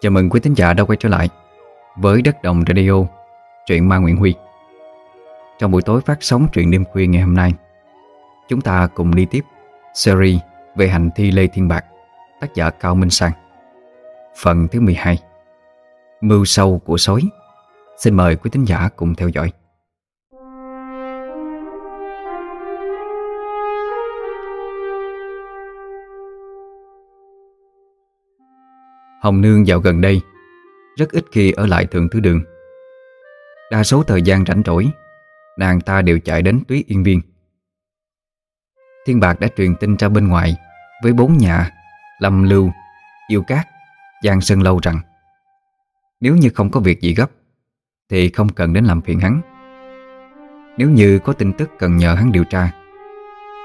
Chào mừng quý thính giả đã quay trở lại với Đất Đồng Radio, truyện Ma Nguyễn Huy. Trong buổi tối phát sóng truyện đêm khuya ngày hôm nay, chúng ta cùng đi tiếp series về hành thi Lê Thiên Bạc, tác giả Cao Minh Sang. Phần thứ 12 Mưu sâu của sói Xin mời quý thính giả cùng theo dõi. Hồng Nương dạo gần đây. Rất ít khi ở lại thượng thứ đường. Đa số thời gian rảnh rỗi Nàng ta đều chạy đến túy yên viên. Thiên Bạc đã truyền tin ra bên ngoài Với bốn nhà Lâm Lưu, Yêu Cát, Giang Sơn Lâu rằng Nếu như không có việc gì gấp Thì không cần đến làm phiền hắn. Nếu như có tin tức cần nhờ hắn điều tra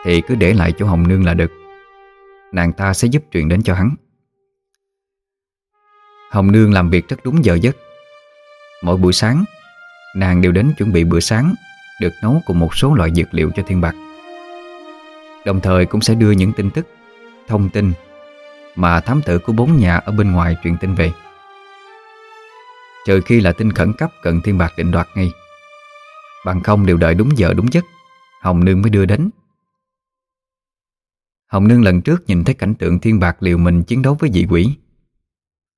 Thì cứ để lại chỗ Hồng Nương là được. Nàng ta sẽ giúp truyền đến cho hắn. Hồng Nương làm việc rất đúng giờ giấc. Mỗi buổi sáng, Nàng đều đến chuẩn bị bữa sáng, Được nấu cùng một số loại dược liệu cho Thiên Bạc. Đồng thời cũng sẽ đưa những tin tức, Thông tin Mà thám tử của bốn nhà ở bên ngoài truyền tin về. Trừ khi là tin khẩn cấp cần Thiên Bạc định đoạt ngay. Bằng không đều đợi đúng giờ đúng giấc, Hồng Nương mới đưa đến. Hồng Nương lần trước nhìn thấy cảnh tượng Thiên Bạc liều mình chiến đấu với dị quỷ.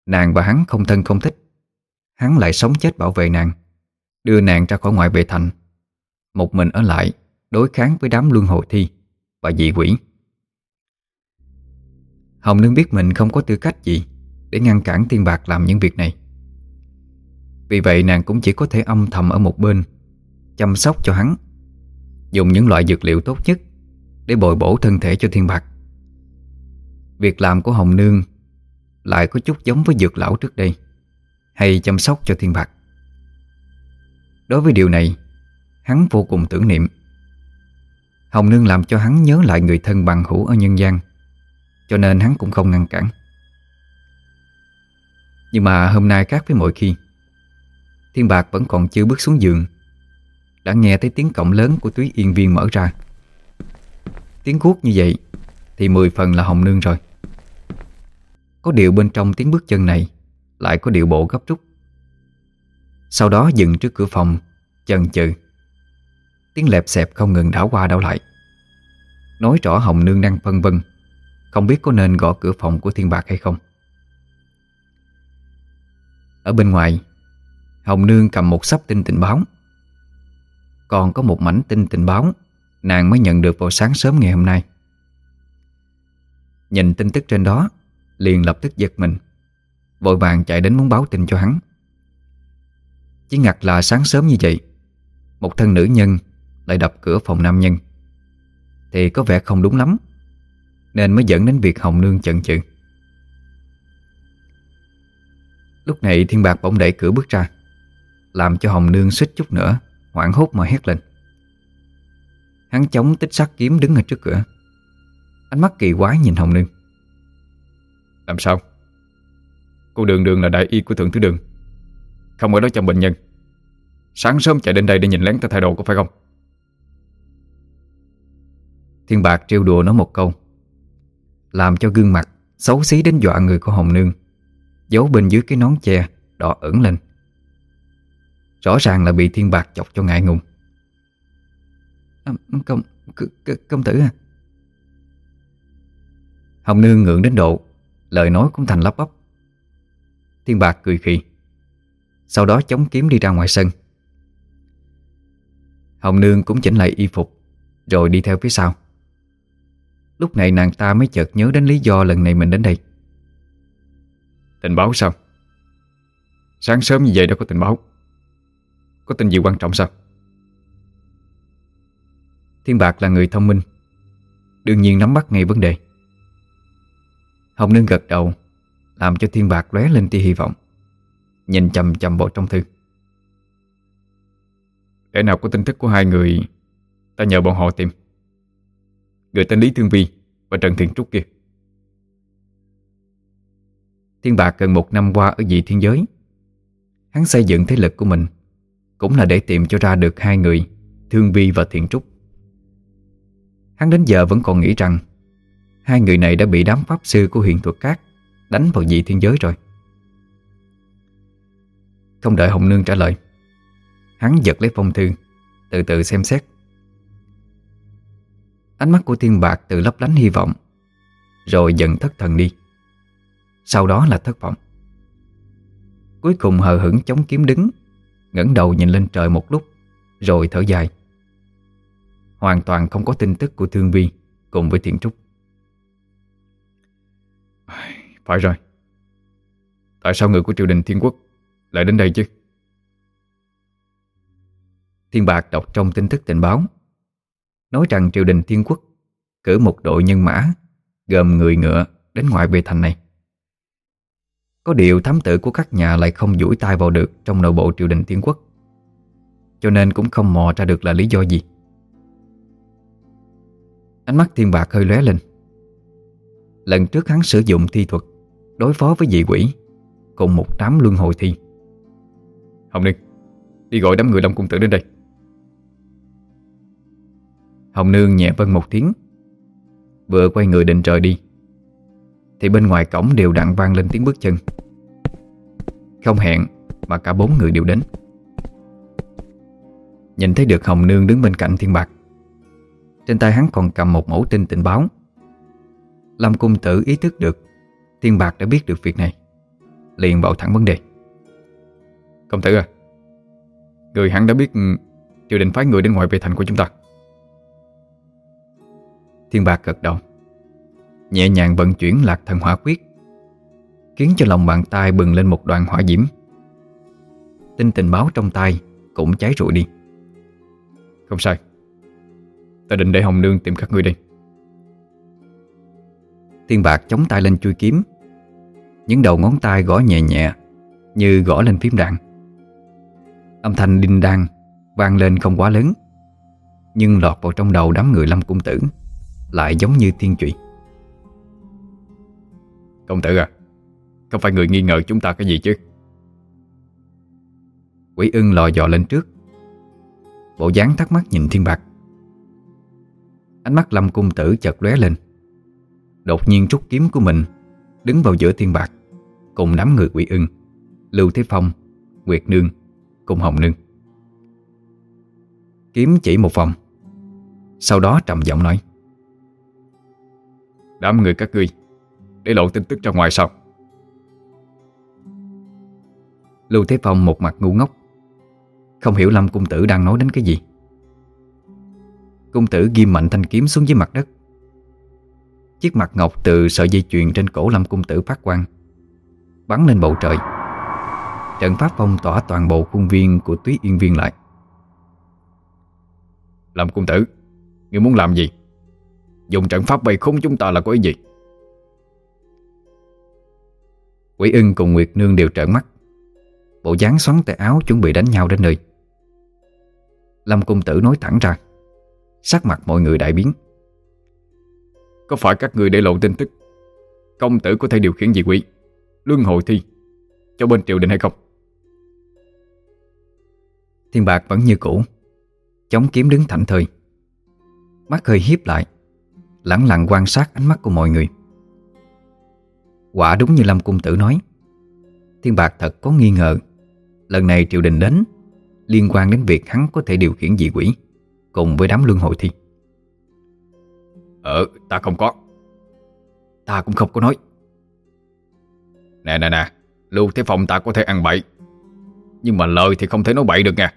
Nàng và hắn không thân không thích. Hắn lại sống chết bảo vệ nàng, Đưa nàng ra khỏi ngoại vệ thành. Một mình ở lại, Đối kháng với đám luân hồi thi Và dị quỷ. Hồng Nương biết mình không có tư cách gì Để ngăn cản Thiên Bạc làm những việc này. Vì vậy nàng cũng chỉ có thể âm thầm ở một bên, Chăm sóc cho hắn, Dùng những loại dược liệu tốt nhất Để bồi bổ thân thể cho Thiên Bạc. Việc làm của Hồng Nương lại có chút giống với dược lão trước đây, Hay chăm sóc cho thiên bạc. Đối với điều này, Hắn vô cùng tưởng niệm. Hồng Nương làm cho hắn nhớ lại người thân bằng hữu ở nhân gian Cho nên hắn cũng không ngăn cản. Nhưng mà hôm nay khác với mọi khi, Thiên Bạc vẫn còn chưa bước xuống giường, Đã nghe thấy tiếng cổng lớn của túy yên viên mở ra. Tiếng cuốc như vậy Thì mười phần là Hồng Nương rồi có điều bên trong tiếng bước chân này Lại có điệu bộ gấp rút. Sau đó dừng trước cửa phòng, Chần chừ. Tiếng lẹp xẹp không ngừng đảo qua đảo lại. Nói rõ Hồng Nương đang phân vân, Không biết có nên gõ cửa phòng của Thiên Bạc hay không. Ở bên ngoài, Hồng Nương cầm một sắp tin tình báo. Còn có một mảnh tin tình báo, Nàng mới nhận được vào sáng sớm ngày hôm nay. Nhìn tin tức trên đó Liền lập tức giật mình. Vội vàng chạy đến muốn báo tin cho hắn. Chỉ ngặt là sáng sớm như vậy, Một thân nữ nhân Lại đập cửa phòng nam nhân. Thì có vẻ không đúng lắm, Nên mới dẫn đến việc Hồng Nương chần chừ. Lúc này Thiên Bạc bỗng đẩy cửa bước ra, Làm cho Hồng Nương suýt chút nữa Hoảng hốt mà hét lên. Hắn chống tích sắc kiếm đứng ở trước cửa. Ánh mắt kỳ quái nhìn Hồng Nương làm sao? Cô Đường Đường là đại y của Thượng Thứ Đường. Không ở đó chăm bệnh nhân. Sáng sớm chạy đến đây để nhìn lén ta thay đồ có phải không? Thiên Bạc trêu đùa nó một câu Làm cho gương mặt Xấu xí đến dọa người của Hồng Nương. Giấu bên dưới cái nón che Đỏ ẩn lên. Rõ ràng là bị Thiên Bạc chọc cho ngại ngùng. À, Công, công tử à. Hồng Nương ngượng đến độ Lời nói cũng thành lắp bắp. Thiên Bạc cười khì. Sau đó chống kiếm đi ra ngoài sân. Hồng Nương cũng chỉnh lại y phục Rồi đi theo phía sau. Lúc này nàng ta mới chợt nhớ đến lý do lần này mình đến đây. Tình báo sao? Sáng sớm như vậy đã có tình báo. Có tin gì quan trọng sao? Thiên Bạc là người thông minh Đương nhiên nắm bắt ngay vấn đề Hồng Nương gật đầu, Làm cho thiên bạc lóe lên tia hy vọng, Nhìn chầm chầm bộ trong thư. Để nào có tin tức của hai người, Ta nhờ bọn họ tìm. Người tên Lý Thương Vi Và Trần Thiện Trúc kia. Thiên Bạc gần một năm qua ở dị thiên giới. Hắn xây dựng thế lực của mình Cũng là để tìm cho ra được hai người, Thương Vi và Thiện Trúc. Hắn đến giờ vẫn còn nghĩ rằng Hai người này đã bị đám pháp sư của huyền thuật cát Đánh vào dị thiên giới rồi. Không đợi Hồng Nương trả lời, Hắn giật lấy phong thư, Từ từ xem xét. Ánh mắt của Thiên Bạc từ lấp lánh hy vọng, Rồi dần thất thần đi. Sau đó là thất vọng. Cuối cùng hờ hững chống kiếm đứng, ngẩng đầu nhìn lên trời một lúc, Rồi thở dài. Hoàn toàn không có tin tức của Thương Vi Cùng với Thiện Trúc. Phải rồi. Tại sao người của triều đình Thiên Quốc Lại đến đây chứ? Thiên Bạc đọc trong tin tức tình báo, Nói rằng triều đình Thiên Quốc Cử một đội nhân mã Gồm người ngựa đến ngoại về thành này. Có điều thám tử của các nhà Lại không duỗi tay vào được Trong nội bộ triều đình Thiên Quốc, Cho nên cũng không mò ra được là lý do gì. Ánh mắt Thiên Bạc hơi lóe lên. Lần trước hắn sử dụng thi thuật Đối phó với dị quỷ Cùng một đám luân hồi thi. Hồng Nương, Đi gọi đám người Long Cung Tử đến đây. Hồng Nương nhẹ vân một tiếng, Vừa quay người định trời đi, Thì bên ngoài cổng đều đặn vang lên tiếng bước chân. Không hẹn Mà cả bốn người đều đến. Nhìn thấy được Hồng Nương đứng bên cạnh Thiên Bạc, Trên tay hắn còn cầm một mẫu tin tình báo. Lâm Cung Tử ý thức được Thiên Bạc đã biết được việc này. Liền bảo thẳng vấn đề. Công tử à Người hắn đã biết ừ, Triều đình phái người đến ngoài về thành của chúng ta. Thiên Bạc gật đầu. Nhẹ nhàng vận chuyển lạc thần hỏa quyết, Khiến cho lòng bàn tay bừng lên một đoàn hỏa diễm. Tinh tình báo trong tay Cũng cháy rụi đi. Không sai. Ta định để Hồng Nương tìm các người đi. Thiên Bạc chống tay lên chui kiếm những đầu ngón tay gõ nhẹ nhẹ Như gõ lên phím đạn Âm thanh đinh đan Vang lên không quá lớn Nhưng lọt vào trong đầu đám người lâm cung tử Lại giống như thiên trụy. Công tử à Không phải người nghi ngờ chúng ta cái gì chứ? Quỷ ưng lò dò lên trước. Bộ dáng thắc mắc nhìn thiên bạc. Ánh mắt lâm cung tử chợt lóe lên. Đột nhiên rút kiếm của mình Đứng vào giữa thiên bạc Cùng đám người quỷ ưng Lưu Thế Phong, Nguyệt Nương Cùng Hồng Nương. Kiếm chỉ một vòng Sau đó trầm giọng nói Đám người các ngươi Để lộ tin tức ra ngoài sao Lưu Thế Phong một mặt ngu ngốc Không hiểu Lâm Cung Tử đang nói đến cái gì. Cung Tử ghim mạnh thanh kiếm xuống dưới mặt đất Chiếc mặt ngọc từ sợi dây chuyền trên cổ Lâm Cung Tử phát quang, Bắn lên bầu trời. Trận pháp phong tỏa toàn bộ khuôn viên của túy yên viên lại. Lâm Cung Tử, Ngươi muốn làm gì? Dùng trận pháp bày khung chúng ta là có ý gì? Quỷ ưng cùng Nguyệt Nương đều trợn mắt. Bộ dáng xoắn tay áo chuẩn bị đánh nhau đến nơi. Lâm Cung Tử nói thẳng ra, Sắc mặt mọi người đại biến có phải các người để lộ tin tức? Công tử có thể điều khiển dị quỷ Luân hồi thi. Cho bên triều đình hay không? Thiên bạc vẫn như cũ. Chống kiếm đứng thảnh thời, Mắt hơi hiếp lại. Lặng lặng quan sát ánh mắt của mọi người. Quả đúng như Lâm Cung Tử nói. Thiên Bạc thật có nghi ngờ. Lần này triều đình đến Liên quan đến việc hắn có thể điều khiển dị quỷ Cùng với đám luân hồi thi. Ờ ta không có. Ta cũng không có nói. Nè nè nè Lưu Thế Phong ta có thể ăn bậy Nhưng mà lời thì không thể nói bậy được nha.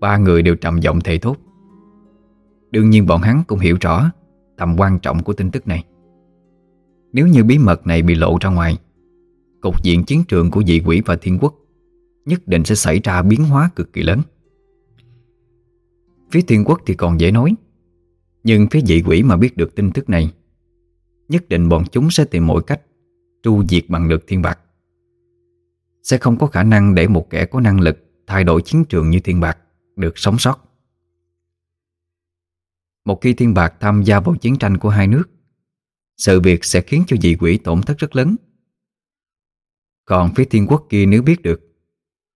Ba người đều trầm giọng thề thốt. Đương nhiên bọn hắn cũng hiểu rõ Tầm quan trọng của tin tức này. Nếu như bí mật này bị lộ ra ngoài Cục diện chiến trường của dị quỷ và thiên quốc Nhất định sẽ xảy ra biến hóa cực kỳ lớn Phía thiên quốc thì còn dễ nói. Nhưng phía dị quỷ mà biết được tin tức này, Nhất định bọn chúng sẽ tìm mọi cách Tru diệt bằng được thiên bạc. Sẽ không có khả năng để một kẻ có năng lực Thay đổi chiến trường như thiên bạc Được sống sót. Một khi thiên bạc tham gia vào chiến tranh của hai nước, Sự việc sẽ khiến cho dị quỷ tổn thất rất lớn. Còn phía thiên quốc kia nếu biết được,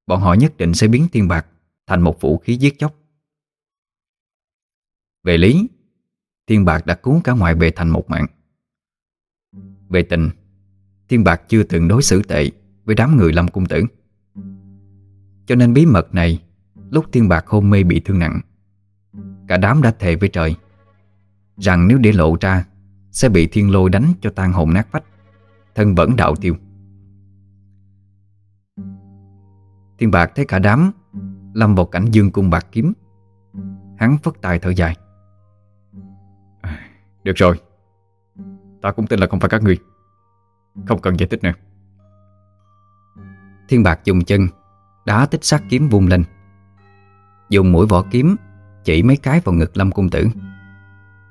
Bọn họ nhất định sẽ biến thiên bạc Thành một vũ khí giết chóc về lý, Thiên Bạc đã cứu cả ngoại bề thành một mạng. Về tình, Thiên Bạc chưa từng đối xử tệ Với đám người Lâm Cung Tử. Cho nên bí mật này, Lúc Thiên Bạc hôn mê bị thương nặng, Cả đám đã thề với trời Rằng nếu để lộ ra, Sẽ bị thiên lôi đánh cho tan hồn nát vách, Thân vẫn đạo tiêu. Thiên Bạc thấy cả đám Lâm vào cảnh dương cung bạc kiếm, Hắn phất tài thở dài. Được rồi. Ta cũng tin là không phải các ngươi. Không cần giải thích nữa. Thiên Bạc dùng chân, Đá tích sát kiếm vung lên. Dùng mũi vỏ kiếm, Chỉ mấy cái vào ngực Lâm Cung Tử.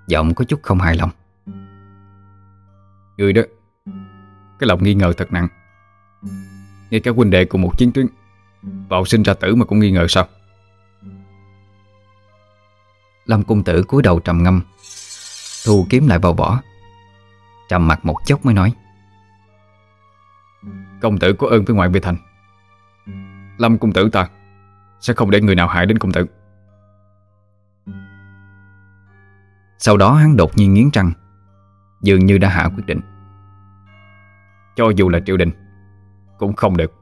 Giọng có chút không hài lòng. Người đó, Cái lòng nghi ngờ thật nặng. Ngay cả huynh đệ cùng một chiến tuyến Vào sinh ra tử mà cũng nghi ngờ sao? Lâm Cung Tử cúi đầu trầm ngâm. Thu kiếm lại vào vỏ. Trầm mặt một chốc mới nói Công tử có ơn với ngoại vệ thành. Lâm công tử ta Sẽ không để người nào hại đến công tử. Sau đó hắn đột nhiên nghiến răng Dường như đã hạ quyết định. Cho dù là triệu đình Cũng không được.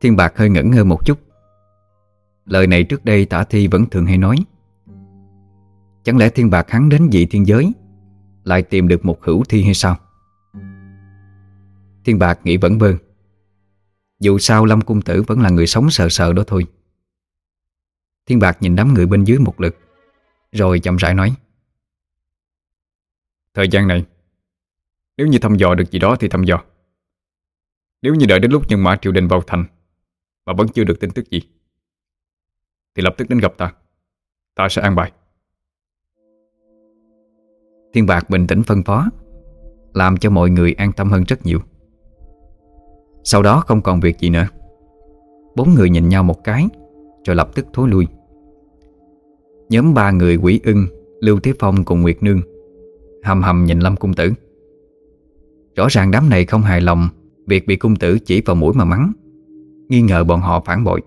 Thiên Bạc hơi ngẩn ngơ một chút. Lời này trước đây tả thi vẫn thường hay nói Chẳng lẽ Thiên Bạc hắn đến dị thiên giới, Lại tìm được một hữu thi hay sao? Thiên Bạc nghĩ vẫn vơn Dù sao Lâm Cung Tử vẫn là người sống sờ sờ đó thôi. Thiên Bạc nhìn đám người bên dưới một lượt, Rồi chậm rãi nói. Thời gian này, Nếu như thăm dò được gì đó thì thăm dò. Nếu như đợi đến lúc nhân mã triều đình vào thành, Mà vẫn chưa được tin tức gì, Thì lập tức đến gặp ta. Ta sẽ an bài. Thiên Bạc bình tĩnh phân phó, Làm cho mọi người an tâm hơn rất nhiều. Sau đó không còn việc gì nữa. Bốn người nhìn nhau một cái, Rồi lập tức thối lui. Nhóm ba người quỷ ưng, Lưu Thế Phong cùng Nguyệt Nương, Hầm hầm nhìn Lâm Cung Tử. Rõ ràng đám này không hài lòng, Việc bị cung tử chỉ vào mũi mà mắng. Nghi ngờ bọn họ phản bội.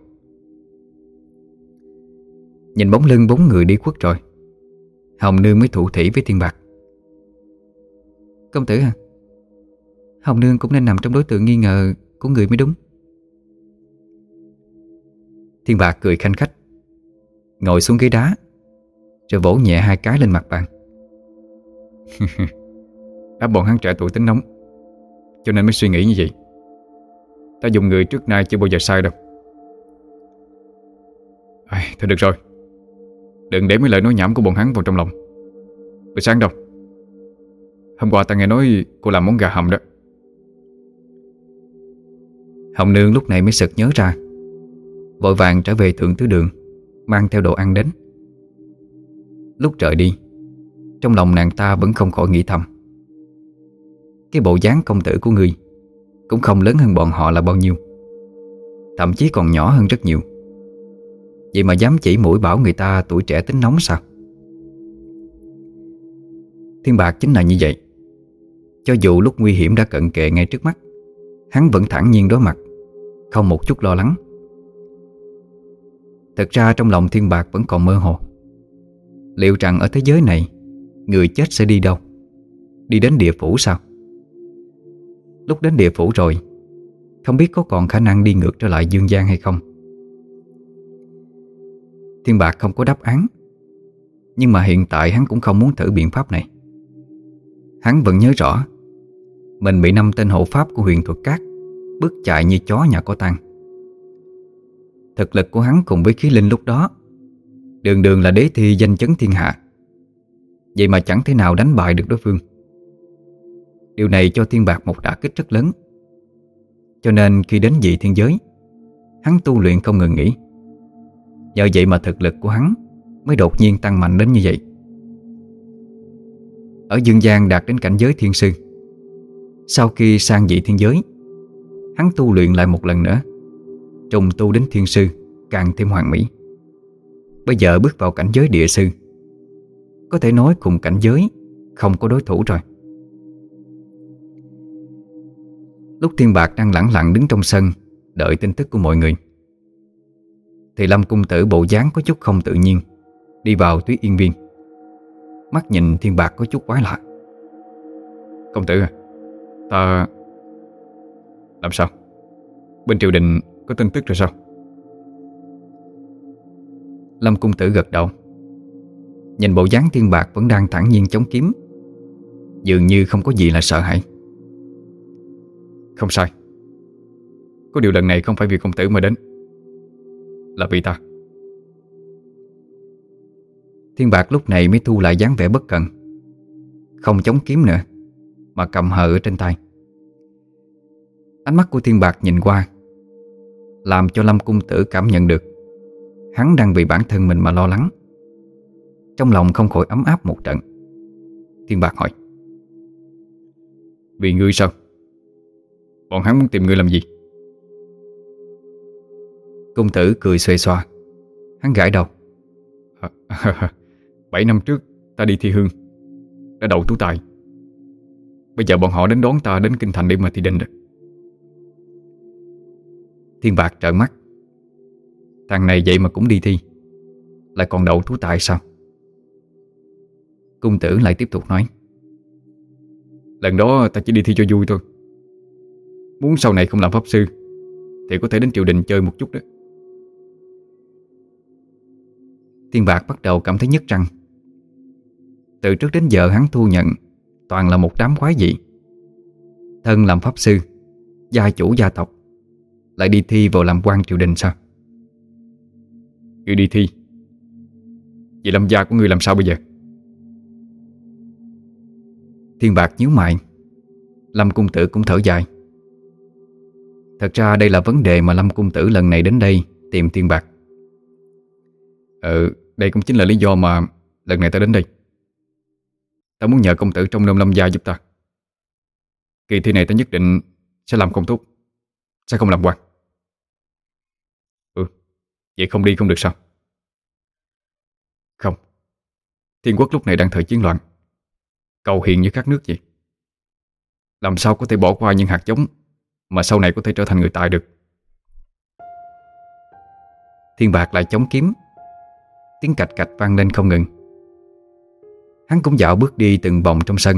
Nhìn bóng lưng bốn người đi khuất rồi, Hồng Nương mới thủ thỉ với Thiên Bạc. Công tử à Hồng Nương cũng nên nằm trong đối tượng nghi ngờ Của người mới đúng. Thiên Bạc cười khanh khách. Ngồi xuống ghế đá Rồi vỗ nhẹ hai cái lên mặt bàn. Đáp bọn hắn trẻ tuổi tính nóng Cho nên mới suy nghĩ như vậy. Ta dùng người trước nay chưa bao giờ sai đâu. À, Thôi được rồi. Đừng để mấy lời nói nhảm của bọn hắn vào trong lòng. Bữa sáng đâu? Hôm qua ta nghe nói cô làm món gà hầm đó. Hồng Nương lúc này mới sực nhớ ra. Vội vàng trở về thượng tứ đường, Mang theo đồ ăn đến. Lúc trời đi, Trong lòng nàng ta vẫn không khỏi nghĩ thầm. Cái bộ dáng công tử của người Cũng không lớn hơn bọn họ là bao nhiêu, Thậm chí còn nhỏ hơn rất nhiều. Vậy mà dám chỉ mũi bảo người ta tuổi trẻ tính nóng sao? Thiên Bạc chính là như vậy. Cho dù lúc nguy hiểm đã cận kề ngay trước mắt, Hắn vẫn thản nhiên đối mặt, Không một chút lo lắng. Thật ra trong lòng Thiên Bạc vẫn còn mơ hồ. Liệu rằng ở thế giới này, Người chết sẽ đi đâu? Đi đến địa phủ sao? Lúc đến địa phủ rồi, Không biết có còn khả năng đi ngược trở lại dương gian hay không? Thiên Bạc không có đáp án, Nhưng mà hiện tại hắn cũng không muốn thử biện pháp này. Hắn vẫn nhớ rõ mình bị năm tên hộ pháp của huyền thuật cát, Bước chạy như chó nhà có tăng Thực lực của hắn cùng với khí linh lúc đó, Đường đường là đế thi danh chấn thiên hạ. Vậy mà chẳng thể nào đánh bại được đối phương. Điều này cho thiên bạc một đả kích rất lớn. Cho nên khi đến dị thiên giới, Hắn tu luyện không ngừng nghỉ. Nhờ vậy mà thực lực của hắn Mới đột nhiên tăng mạnh đến như vậy. Ở dương gian đạt đến cảnh giới thiên sư sau khi sang dị thiên giới, Hắn tu luyện lại một lần nữa, Trùng tu đến thiên sư, Càng thêm hoàn mỹ. Bây giờ bước vào cảnh giới địa sư, Có thể nói cùng cảnh giới Không có đối thủ rồi. Lúc Thiên Bạc đang lẳng lặng đứng trong sân, Đợi tin tức của mọi người, Thì Lâm Cung Tử bộ dáng có chút không tự nhiên, Đi vào túy yên viên. Mắt nhìn Thiên Bạc có chút quái lạ. Công tử à Ta Làm sao? Bên triều đình có tin tức rồi sao? Lâm cung tử gật đầu. Nhìn bộ dáng thiên bạc vẫn đang thẳng nhiên chống kiếm. Dường như không có gì là sợ hãi. Không sai. Có điều lần này không phải vì công tử mà đến, Là vì ta. Thiên bạc lúc này mới thu lại dáng vẻ bất cần. Không chống kiếm nữa. Mà cầm hờ ở trên tay. Ánh mắt của thiên bạc nhìn qua, Làm cho Lâm Cung Tử cảm nhận được Hắn đang vì bản thân mình mà lo lắng. Trong lòng không khỏi ấm áp một trận. Thiên bạc hỏi, Vì ngươi sao? Bọn hắn muốn tìm ngươi làm gì? Cung tử cười xuề xoa Hắn gãi đầu à, Bảy năm trước ta đi thi hương, Đã đậu tú tài. Bây giờ bọn họ đến đón ta đến kinh thành để mà thi định được. Thiên bạc trợn mắt. Thằng này vậy mà cũng đi thi. Lại còn đậu tú tài sao? Cung tử lại tiếp tục nói. Lần đó ta chỉ đi thi cho vui thôi. Muốn sau này không làm pháp sư, Thì có thể đến triều đình chơi một chút đó. Thiên bạc bắt đầu cảm thấy nhức răng. Từ trước đến giờ hắn thu nhận Toàn là một đám quái dị. Thân làm pháp sư, Gia chủ gia tộc, Lại đi thi vào làm quan triều đình sao? Ngươi đi thi? Vậy lâm gia của ngươi làm sao bây giờ? Thiên bạc nhíu mày. Lâm cung tử cũng thở dài. Thật ra đây là vấn đề mà Lâm cung tử lần này đến đây Tìm thiên bạc. Ừ Đây cũng chính là lý do mà Lần này ta đến đây. Ta muốn nhờ công tử trong nôm lâm gia giúp ta. Kỳ thi này ta nhất định Sẽ làm công túc Sẽ không làm quan. Ừ Vậy không đi không được sao? Không. Thiên quốc lúc này đang thời chiến loạn. Cầu hiền như các nước vậy. Làm sao có thể bỏ qua những hạt giống Mà sau này có thể trở thành người tài được? Thiên bạc lại chống kiếm. Tiếng cạch cạch vang lên không ngừng. Hắn cũng dạo bước đi từng vòng trong sân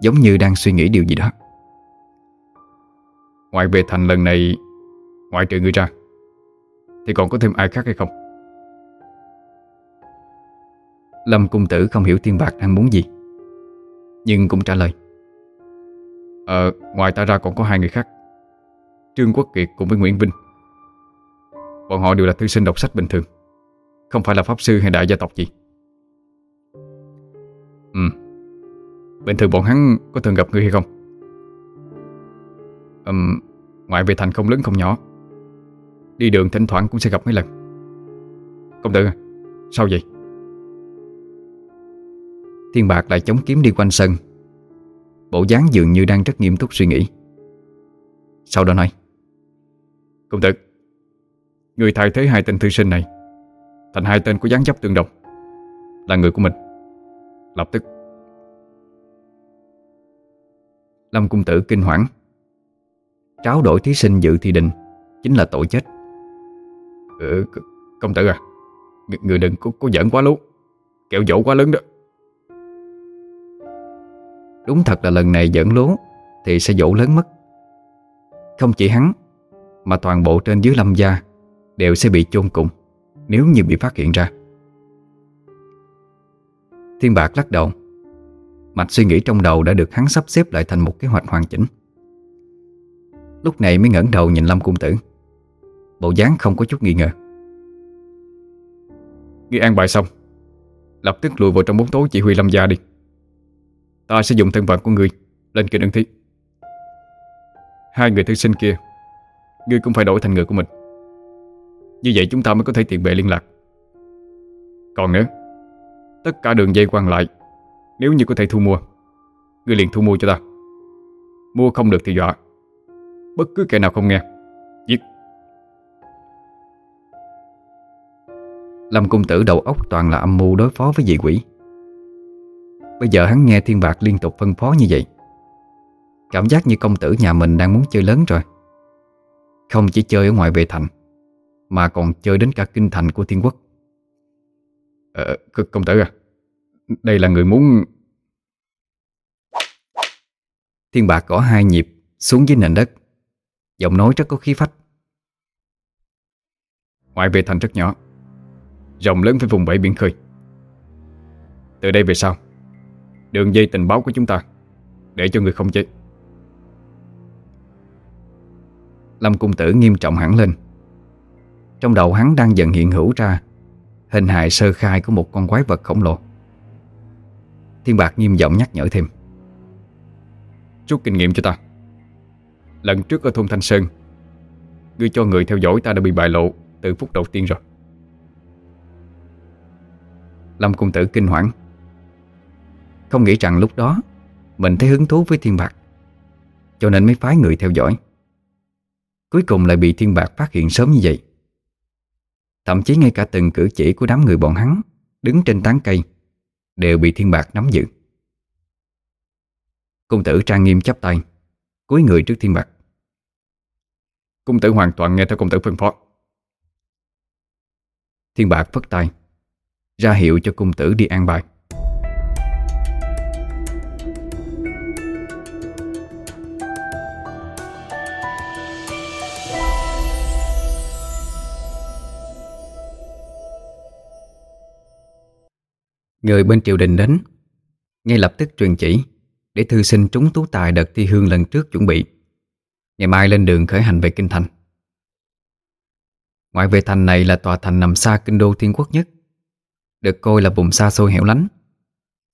Giống như đang suy nghĩ điều gì đó. Ngoài về thành lần này Ngoại trừ người ra Thì còn có thêm ai khác hay không? Lâm cung tử không hiểu thiên bạc đang muốn gì Nhưng cũng trả lời. Ờ, ngoài ta ra còn có hai người khác Trương Quốc Kiệt cùng với Nguyễn Vinh. Bọn họ đều là thư sinh đọc sách bình thường Không phải là pháp sư hay đại gia tộc gì Ừ. Bình thường bọn hắn có thường gặp người hay không? Um, ngoại về thành không lớn không nhỏ. Đi đường thỉnh thoảng cũng sẽ gặp mấy lần. Công tử Sao vậy? Thiên bạc lại chống kiếm đi quanh sân. Bộ dáng dường như đang rất nghiêm túc suy nghĩ. Sau đó nói Công tử Người thay thế hai tên thư sinh này Thành hai tên có dáng dấp tương đồng Là người của mình. Lập tức. Lâm cung tử kinh hoảng. Tráo đổi thí sinh dự thi đình Chính là tội chết. Ừ, Công tử à Người, người đừng có, có giỡn quá lú Kẹo dỗ quá lớn đó. Đúng thật là lần này giỡn lố Thì sẽ dỗ lớn mất. Không chỉ hắn Mà toàn bộ trên dưới lâm gia Đều sẽ bị chôn cùng Nếu như bị phát hiện ra. Thiên bạc lắc đầu. Mạch suy nghĩ trong đầu đã được hắn sắp xếp lại thành một kế hoạch hoàn chỉnh. Lúc này mới ngẩng đầu nhìn Lâm Cung Tử. Bộ dáng không có chút nghi ngờ. Ngươi an bài xong, Lập tức lùi vào trong bóng tối chỉ huy Lâm gia đi. Ta sẽ dùng thân phận của người Lên kênh ân thí Hai người thư sinh kia, Ngươi cũng phải đổi thành người của mình. Như vậy chúng ta mới có thể tiện bệ liên lạc. Còn nữa Tất cả đường dây quan lại. Nếu như có thể thu mua, Ngươi liền thu mua cho ta. Mua không được thì dọa. Bất cứ kẻ nào không nghe, Giết. Lâm cung tử đầu óc toàn là âm mưu đối phó với dị quỷ. Bây giờ hắn nghe thiên bạc liên tục phân phó như vậy. Cảm giác như công tử nhà mình đang muốn chơi lớn rồi. Không chỉ chơi ở ngoài về thành, Mà còn chơi đến cả kinh thành của thiên quốc à, công tử à Đây là người muốn Thiên bạc gõ hai nhịp xuống dưới nền đất. Giọng nói rất có khí phách. Ngoại về thành rất nhỏ Rộng lớn với vùng bảy biển khơi. Từ đây về sau Đường dây tình báo của chúng ta Để cho người không chết Lâm Cung Tử nghiêm trọng hẳn lên. Trong đầu hắn đang dần hiện hữu ra Hình hài sơ khai của một con quái vật khổng lồ. Thiên Bạc nghiêm giọng nhắc nhở thêm. Rút kinh nghiệm cho ta. Lần trước ở thôn Thanh Sơn, Ngươi cho người theo dõi ta đã bị bại lộ Từ phút đầu tiên rồi. Lâm công Tử kinh hoảng. Không nghĩ rằng lúc đó, Mình thấy hứng thú với Thiên Bạc, Cho nên mới phái người theo dõi. Cuối cùng lại bị Thiên Bạc phát hiện sớm như vậy. Thậm chí ngay cả từng cử chỉ của đám người bọn hắn Đứng trên tán cây Đều bị Thiên Bạc nắm giữ. Cung tử trang nghiêm chắp tay, cúi người trước Thiên Bạc. Cung tử hoàn toàn nghe theo cung tử phân phó. Thiên Bạc phất tay, Ra hiệu cho cung tử đi an bài. Người bên triều đình đến. Ngay lập tức truyền chỉ, Để thư sinh trúng tú tài đợt thi hương lần trước chuẩn bị. Ngày mai lên đường khởi hành về Kinh Thành. Ngoại về thành này là tòa thành nằm xa kinh đô thiên quốc nhất, Được coi là vùng xa xôi hẻo lánh.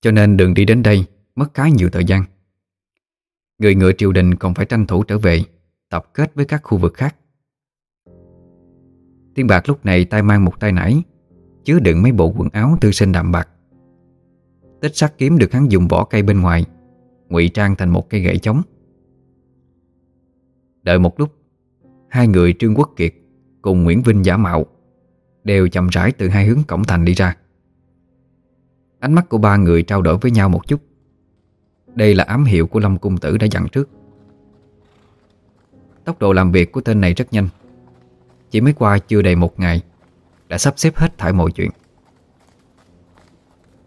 Cho nên đường đi đến đây mất khá nhiều thời gian. Người ngựa triều đình còn phải tranh thủ trở về, Tập kết với các khu vực khác. Thiên Bạc lúc này tay mang một tay nải, Chứa đựng mấy bộ quần áo tư sinh đạm bạc. Tích sắt kiếm được hắn dùng vỏ cây bên ngoài, ngụy trang thành một cây gậy chống. Đợi một lúc, Hai người Trương Quốc Kiệt Cùng Nguyễn Vinh giả mạo Đều chậm rãi từ hai hướng cổng thành đi ra. Ánh mắt của ba người trao đổi với nhau một chút. Đây là ám hiệu của Lâm Cung Tử đã dặn trước. Tốc độ làm việc của tên này rất nhanh. Chỉ mới qua chưa đầy một ngày, Đã sắp xếp hết thải mọi chuyện.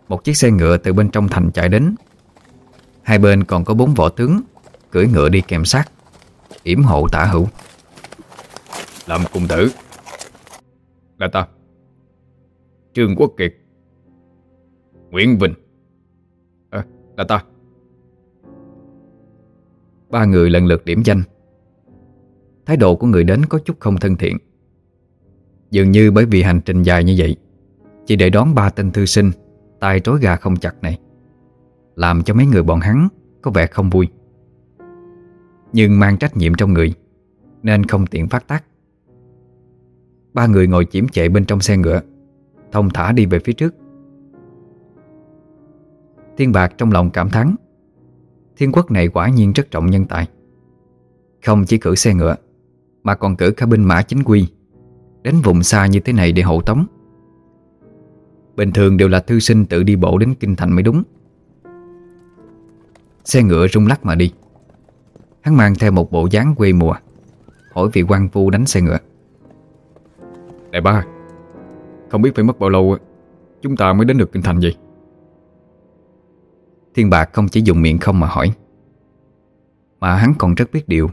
Một chiếc xe ngựa từ bên trong thành chạy đến. Hai bên còn có bốn võ tướng Cưỡi ngựa đi kèm sát. Yểm hộ tả hữu. Lâm cung tử. Là ta. Trương Quốc Kiệt. Nguyễn Vinh. À, Là ta. Ba người lần lượt điểm danh. Thái độ của người đến có chút không thân thiện. Dường như bởi vì hành trình dài như vậy Chỉ để đón ba tên thư sinh tay trói gà không chặt này, Làm cho mấy người bọn hắn Có vẻ không vui. Nhưng mang trách nhiệm trong người, Nên không tiện phát tác. Ba người ngồi chiếm chạy bên trong xe ngựa, Thông thả đi về phía trước. Thiên Bạc trong lòng cảm thán, Thiên quốc này quả nhiên rất trọng nhân tài. Không chỉ cử xe ngựa, Mà còn cử cả binh mã chính quy, Đến vùng xa như thế này để hộ tống. Bình thường đều là thư sinh tự đi bộ đến kinh thành mới đúng. Xe ngựa rung lắc mà đi. Hắn mang theo một bộ dáng quê mùa Hỏi vị quan phu đánh xe ngựa. Đại ba Không biết phải mất bao lâu Chúng ta mới đến được kinh thành gì Thiên Bạc không chỉ dùng miệng không mà hỏi Mà hắn còn rất biết điều.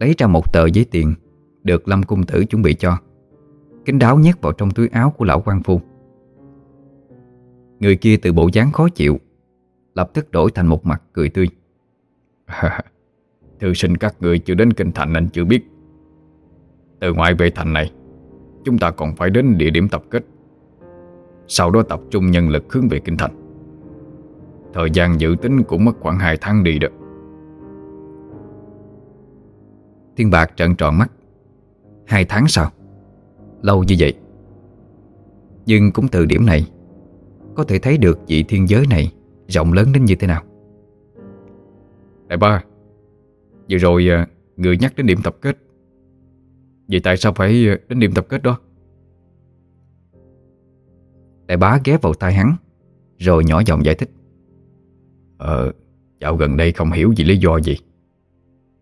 Lấy ra một tờ giấy tiền Được Lâm Cung Tử chuẩn bị cho. Kính đáo nhét vào trong túi áo của lão quan phu Người kia từ bộ dáng khó chịu, Lập tức đổi thành một mặt cười tươi. Thư sinh các người chưa đến kinh thành nên chưa biết. Từ ngoại về thành này, Chúng ta còn phải đến địa điểm tập kết. Sau đó tập trung nhân lực hướng về kinh thành. Thời gian dự tính cũng mất khoảng 2 tháng đi đó. Thiên Bạc trợn tròn mắt. Hai tháng sau, Lâu như vậy. Nhưng cũng từ điểm này có thể thấy được vị thiên giới này Rộng lớn đến như thế nào. Đại ba Vừa rồi à, người nhắc đến điểm tập kết. Vậy tại sao phải à, đến điểm tập kết đó? Đại bá ghé vào tai hắn Rồi nhỏ giọng giải thích. Ờ Dạo gần đây không hiểu vì lý do gì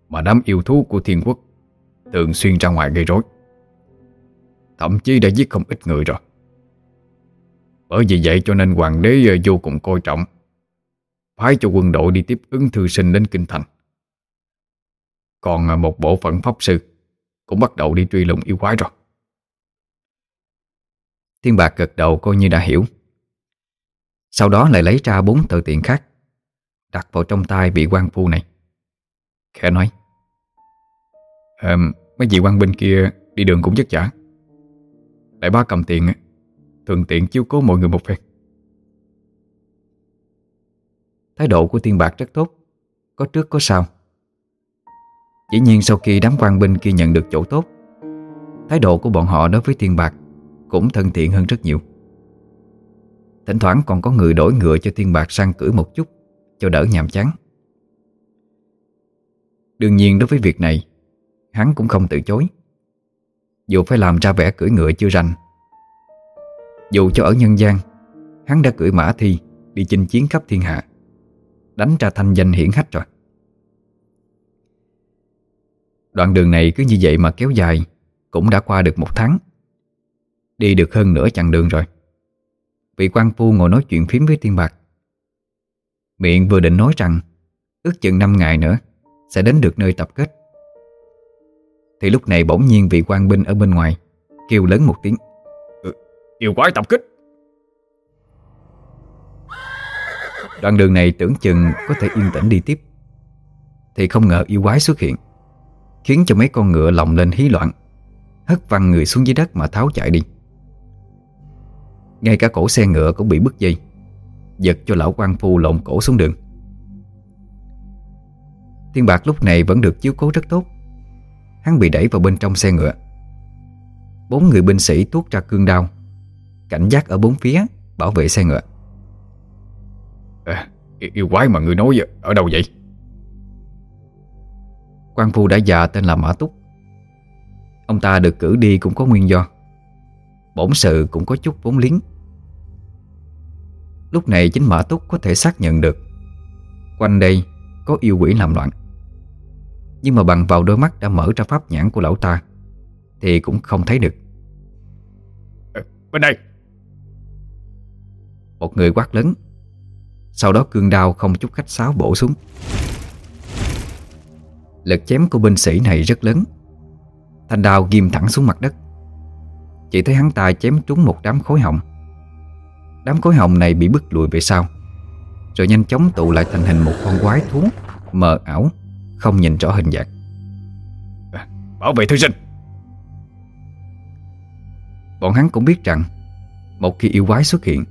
Mà đám yêu thú của thiên quốc Thường xuyên ra ngoài gây rối. Thậm chí đã giết không ít người rồi bởi vì vậy cho nên hoàng đế ờ, vô cùng coi trọng. Phái cho quân đội đi tiếp ứng thư sinh đến Kinh Thành. Còn ờ, một bộ phận pháp sư Cũng bắt đầu đi truy lùng yêu quái rồi. Thiên Bạc gật đầu coi như đã hiểu. Sau đó lại lấy ra bốn tờ tiền khác Đặt vào trong tay vị quan phu này. Khẽ nói à, Mấy vị quan binh kia đi đường cũng vất vả. Đại ba cầm tiền Thường tiện chiếu cố mọi người một phen. Thái độ của Thiên Bạc rất tốt. Có trước, có sau. Dĩ nhiên sau khi đám quan binh kia nhận được chỗ tốt, Thái độ của bọn họ đối với Thiên Bạc Cũng thân thiện hơn rất nhiều. Thỉnh thoảng còn có người đổi ngựa cho Thiên Bạc sang cưỡi một chút, Cho đỡ nhàm chán. Đương nhiên đối với việc này, Hắn cũng không từ chối. Dù phải làm ra vẻ cưỡi ngựa chưa rành dù cho ở nhân gian, Hắn đã cưỡi mã thi Đi chinh chiến khắp thiên hạ, Đánh ra thanh danh hiển hách rồi. Đoạn đường này cứ như vậy mà kéo dài Cũng đã qua được một tháng. Đi được hơn nửa chặng đường rồi. Vị quan phu ngồi nói chuyện phím với tiên bạc. Miệng vừa định nói rằng, Ước chừng 5 ngày nữa Sẽ đến được nơi tập kết. Thì lúc này bỗng nhiên vị quan binh ở bên ngoài Kêu lớn một tiếng. Yêu quái tập kích. Đoạn đường này tưởng chừng có thể yên tĩnh đi tiếp. Thì không ngờ yêu quái xuất hiện, Khiến cho mấy con ngựa lồng lên hí loạn, Hất văng người xuống dưới đất mà tháo chạy đi. Ngay cả cổ xe ngựa cũng bị bứt dây, Giật cho lão quan phu lộn cổ xuống đường. Thiên Bạc lúc này vẫn được chiếu cố rất tốt. Hắn bị đẩy vào bên trong xe ngựa. Bốn người binh sĩ tuốt ra cương đao Cảnh giác ở bốn phía Bảo vệ xe ngựa. À, Yêu quái mà người nói ở đâu vậy? Quan phu đã già tên là Mã Túc. Ông ta được cử đi cũng có nguyên do. Bổn sự cũng có chút vốn liếng. Lúc này chính Mã Túc có thể xác nhận được Quanh đây có yêu quỷ làm loạn. Nhưng mà bằng vào đôi mắt đã mở ra pháp nhãn của lão ta Thì cũng không thấy được. À, Bên đây Một người quát lớn. Sau đó cương đao không chút khách sáo bổ xuống. Lực chém của binh sĩ này rất lớn. Thanh đao ghim thẳng xuống mặt đất. Chỉ thấy hắn ta chém trúng một đám khối hồng. Đám khối hồng này bị bứt lùi về sau Rồi nhanh chóng tụ lại thành hình một con quái thú Mờ ảo Không nhìn rõ hình dạng. Bảo vệ thư sinh. Bọn hắn cũng biết rằng Một khi yêu quái xuất hiện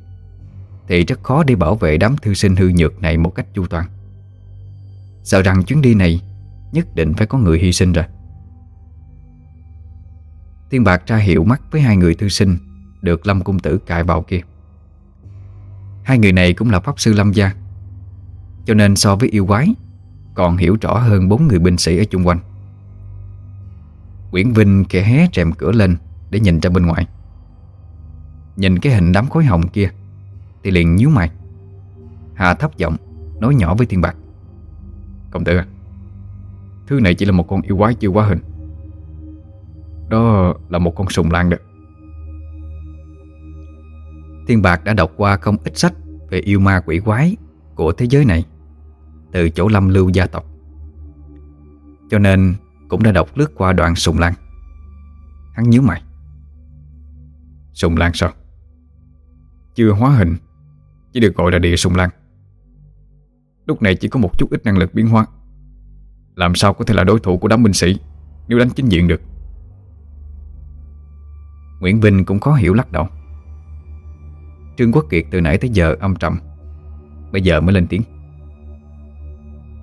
thì rất khó để bảo vệ đám thư sinh hư nhược này một cách chu toàn. Sợ rằng chuyến đi này Nhất định phải có người hy sinh rồi. Tiên bạc ra hiệu mắt với hai người thư sinh Được Lâm Cung Tử cài vào kia. Hai người này cũng là pháp sư Lâm gia, Cho nên so với yêu quái, Còn hiểu rõ hơn bốn người binh sĩ ở chung quanh. Nguyễn Vinh kẻ hé rèm cửa lên Để nhìn ra bên ngoài. Nhìn cái hình đám khối hồng kia thì liền nhíu mày. Hà thấp giọng Nói nhỏ với Thiên Bạc. Công tử à Thứ này chỉ là một con yêu quái chưa quá hình. Đó là một con sùng lan đó. Thiên Bạc đã đọc qua không ít sách Về yêu ma quỷ quái Của thế giới này, Từ chỗ lâm lưu gia tộc. Cho nên cũng đã đọc lướt qua đoạn sùng lan Hắn nhíu mày. Sùng lan sao? Chưa hóa hình. Chỉ được gọi là địa sùng lan. Lúc này chỉ có một chút ít năng lực biến hóa. Làm sao có thể là đối thủ của đám binh sĩ, Nếu đánh chính diện được? Nguyễn Vinh cũng khó hiểu lắc đầu. Trương Quốc Kiệt từ nãy tới giờ âm trầm, Bây giờ mới lên tiếng.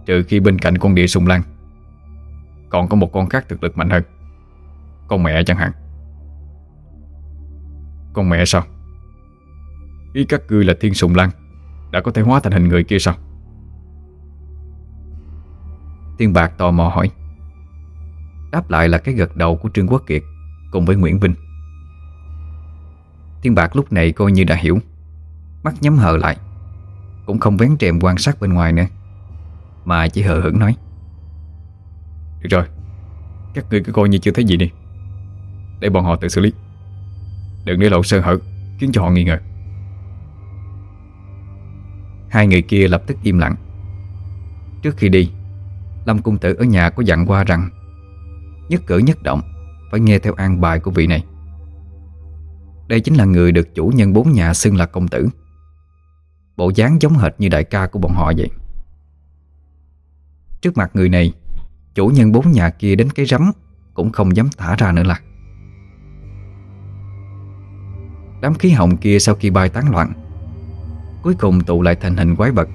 Trừ khi bên cạnh con địa sùng lan, Còn có một con khác thực lực mạnh hơn. Con mẹ chẳng hạn. Con mẹ sao? Ý các ngươi là thiên sùng lan. Đã có thể hóa thành hình người kia sao? Thiên Bạc tò mò hỏi. Đáp lại là cái gật đầu của Trương Quốc Kiệt Cùng với Nguyễn Vinh. Thiên Bạc lúc này coi như đã hiểu. Mắt nhắm hờ lại. Cũng không vén trèm quan sát bên ngoài nữa. Mà chỉ hờ hững nói. Được rồi. Các ngươi cứ coi như chưa thấy gì đi. Để bọn họ tự xử lý. Đừng để lộ sơ hở, Khiến cho họ nghi ngờ. Hai người kia lập tức im lặng. Trước khi đi, Lâm Cung Tử ở nhà có dặn qua rằng, Nhất cử nhất động, Phải nghe theo an bài của vị này. Đây chính là người được chủ nhân bốn nhà xưng là công tử. Bộ dáng giống hệt như đại ca của bọn họ vậy. Trước mặt người này, Chủ nhân bốn nhà kia đến cái rắm Cũng không dám thả ra nữa là. Đám khí hồng kia sau khi bay tán loạn Cuối cùng tụ lại thành hình quái vật.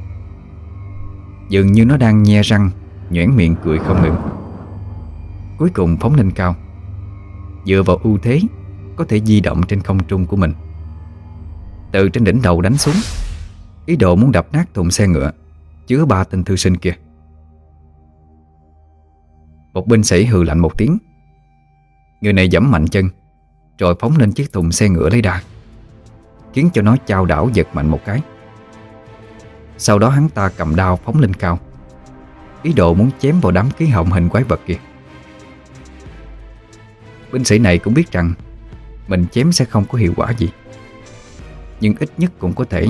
Dường như nó đang nhe răng, Nhoẻn miệng cười không ngừng. Cuối cùng phóng lên cao. Dựa vào ưu thế, Có thể di động trên không trung của mình. Từ trên đỉnh đầu đánh xuống, Ý đồ muốn đập nát thùng xe ngựa, Chứa ba tên thư sinh kia. Một binh sĩ hừ lạnh một tiếng. Người này giẫm mạnh chân, Rồi phóng lên chiếc thùng xe ngựa lấy đà, Khiến cho nó chao đảo giật mạnh một cái. Sau đó hắn ta cầm đao phóng lên cao. Ý đồ muốn chém vào đám ký họng hình quái vật kia. Binh sĩ này cũng biết rằng Mình chém sẽ không có hiệu quả gì. Nhưng ít nhất cũng có thể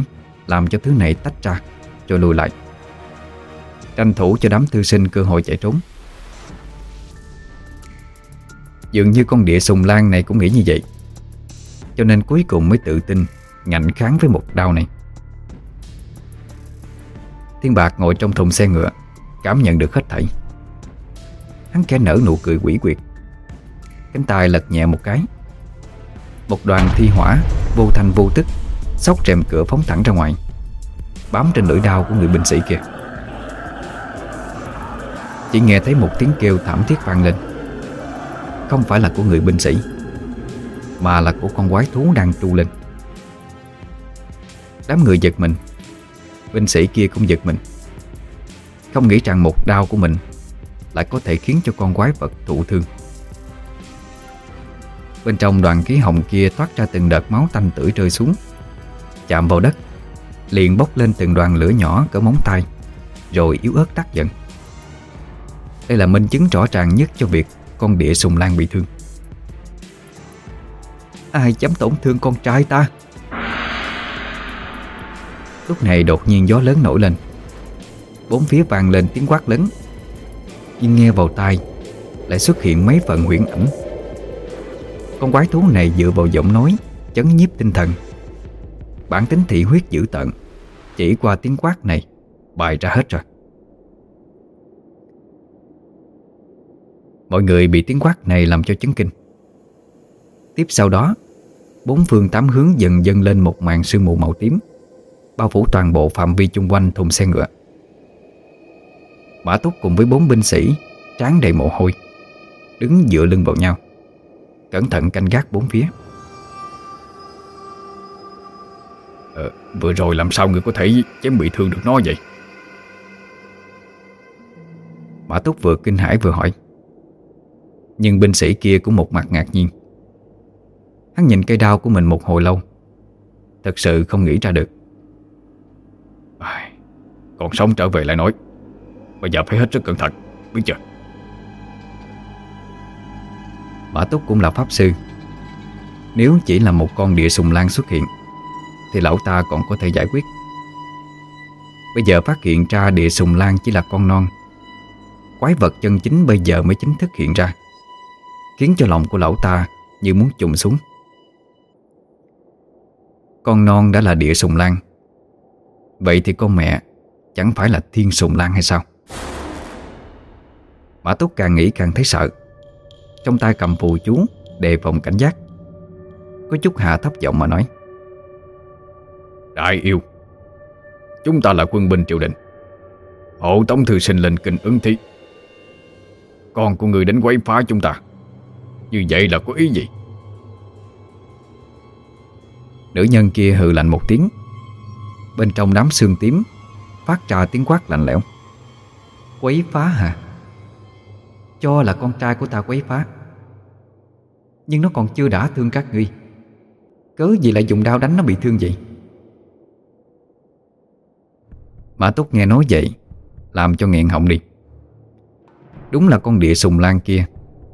Làm cho thứ này tách ra Rồi lùi lại. Tranh thủ cho đám thư sinh cơ hội chạy trốn. Dường như con địa sùng lan này cũng nghĩ như vậy. Cho nên cuối cùng mới tự tin, Ngạnh kháng với một đau này. Thiên Bạc ngồi trong thùng xe ngựa, Cảm nhận được hết thảy. Hắn kẻ nở nụ cười quỷ quyệt. Cánh tay lật nhẹ một cái. Một đoàn thi hỏa, Vô thanh vô tức, Xốc rèm cửa phóng thẳng ra ngoài, Bám trên lưỡi đao của người binh sĩ kia. Chỉ nghe thấy một tiếng kêu thảm thiết vang lên. Không phải là của người binh sĩ, Mà là của con quái thú đang tru lên. Đám người giật mình Binh sĩ kia cũng giật mình. Không nghĩ rằng một đau của mình Lại có thể khiến cho con quái vật thụ thương. Bên trong đoàn khí hồng kia thoát ra từng đợt máu tanh tưởi rơi xuống, Chạm vào đất, Liền bốc lên từng đoàn lửa nhỏ cỡ móng tay, Rồi yếu ớt tắt dần. Đây là minh chứng rõ ràng nhất cho việc Con địa sùng lan bị thương. Ai dám tổn thương con trai ta? Lúc này đột nhiên gió lớn nổi lên. Bốn phía vang lên tiếng quát lớn. Nhưng nghe vào tai, Lại xuất hiện mấy phần huyễn ảnh. Con quái thú này dựa vào giọng nói, Chấn nhiếp tinh thần. Bản tính thị huyết dữ tận Chỉ qua tiếng quát này, Bài ra hết rồi. Mọi người bị tiếng quát này làm cho chấn kinh. Tiếp sau đó, Bốn phương tám hướng dần dần lên một màn sương mù màu tím. Bao phủ toàn bộ phạm vi chung quanh thùng xe ngựa. Mã Túc cùng với bốn binh sĩ Tráng đầy mồ hôi Đứng dựa lưng vào nhau Cẩn thận canh gác bốn phía. Ờ, Vừa rồi làm sao người có thể chém bị thương được nó vậy? Mã Túc vừa kinh hãi vừa hỏi. Nhưng binh sĩ kia cũng một mặt ngạc nhiên. Hắn nhìn cây đao của mình một hồi lâu Thật sự không nghĩ ra được. Còn sống trở về lại nói. Bây giờ phải hết sức cẩn thận, Biết chưa? Mã Túc cũng là pháp sư. Nếu chỉ là một con địa sùng lan xuất hiện, Thì lão ta còn có thể giải quyết. Bây giờ phát hiện ra địa sùng lan chỉ là con non, Quái vật chân chính bây giờ mới chính thức hiện ra, Khiến cho lòng của lão ta như muốn trùng xuống. Con non đã là địa sùng lan. Vậy thì con mẹ Chẳng phải là thiên sùng lan hay sao? Mã Túc càng nghĩ càng thấy sợ. Trong tay cầm phù chú Đề phòng cảnh giác. Có chút hạ thấp giọng mà nói. Đại yêu Chúng ta là quân binh triều đình. Hộ tống thư sinh lên kinh ứng thi Con của người đến quấy phá chúng ta. Như vậy là có ý gì? Nữ nhân kia hừ lạnh một tiếng. Bên trong đám xương tím Phát ra tiếng quát lạnh lẽo. Quấy phá hả? Cho là con trai của ta quấy phá. Nhưng nó còn chưa đã thương các ngươi. Cớ gì lại dùng đao đánh nó bị thương vậy? Mã Túc nghe nói vậy, Làm cho nghẹn họng đi. Đúng là con địa sùng lan kia,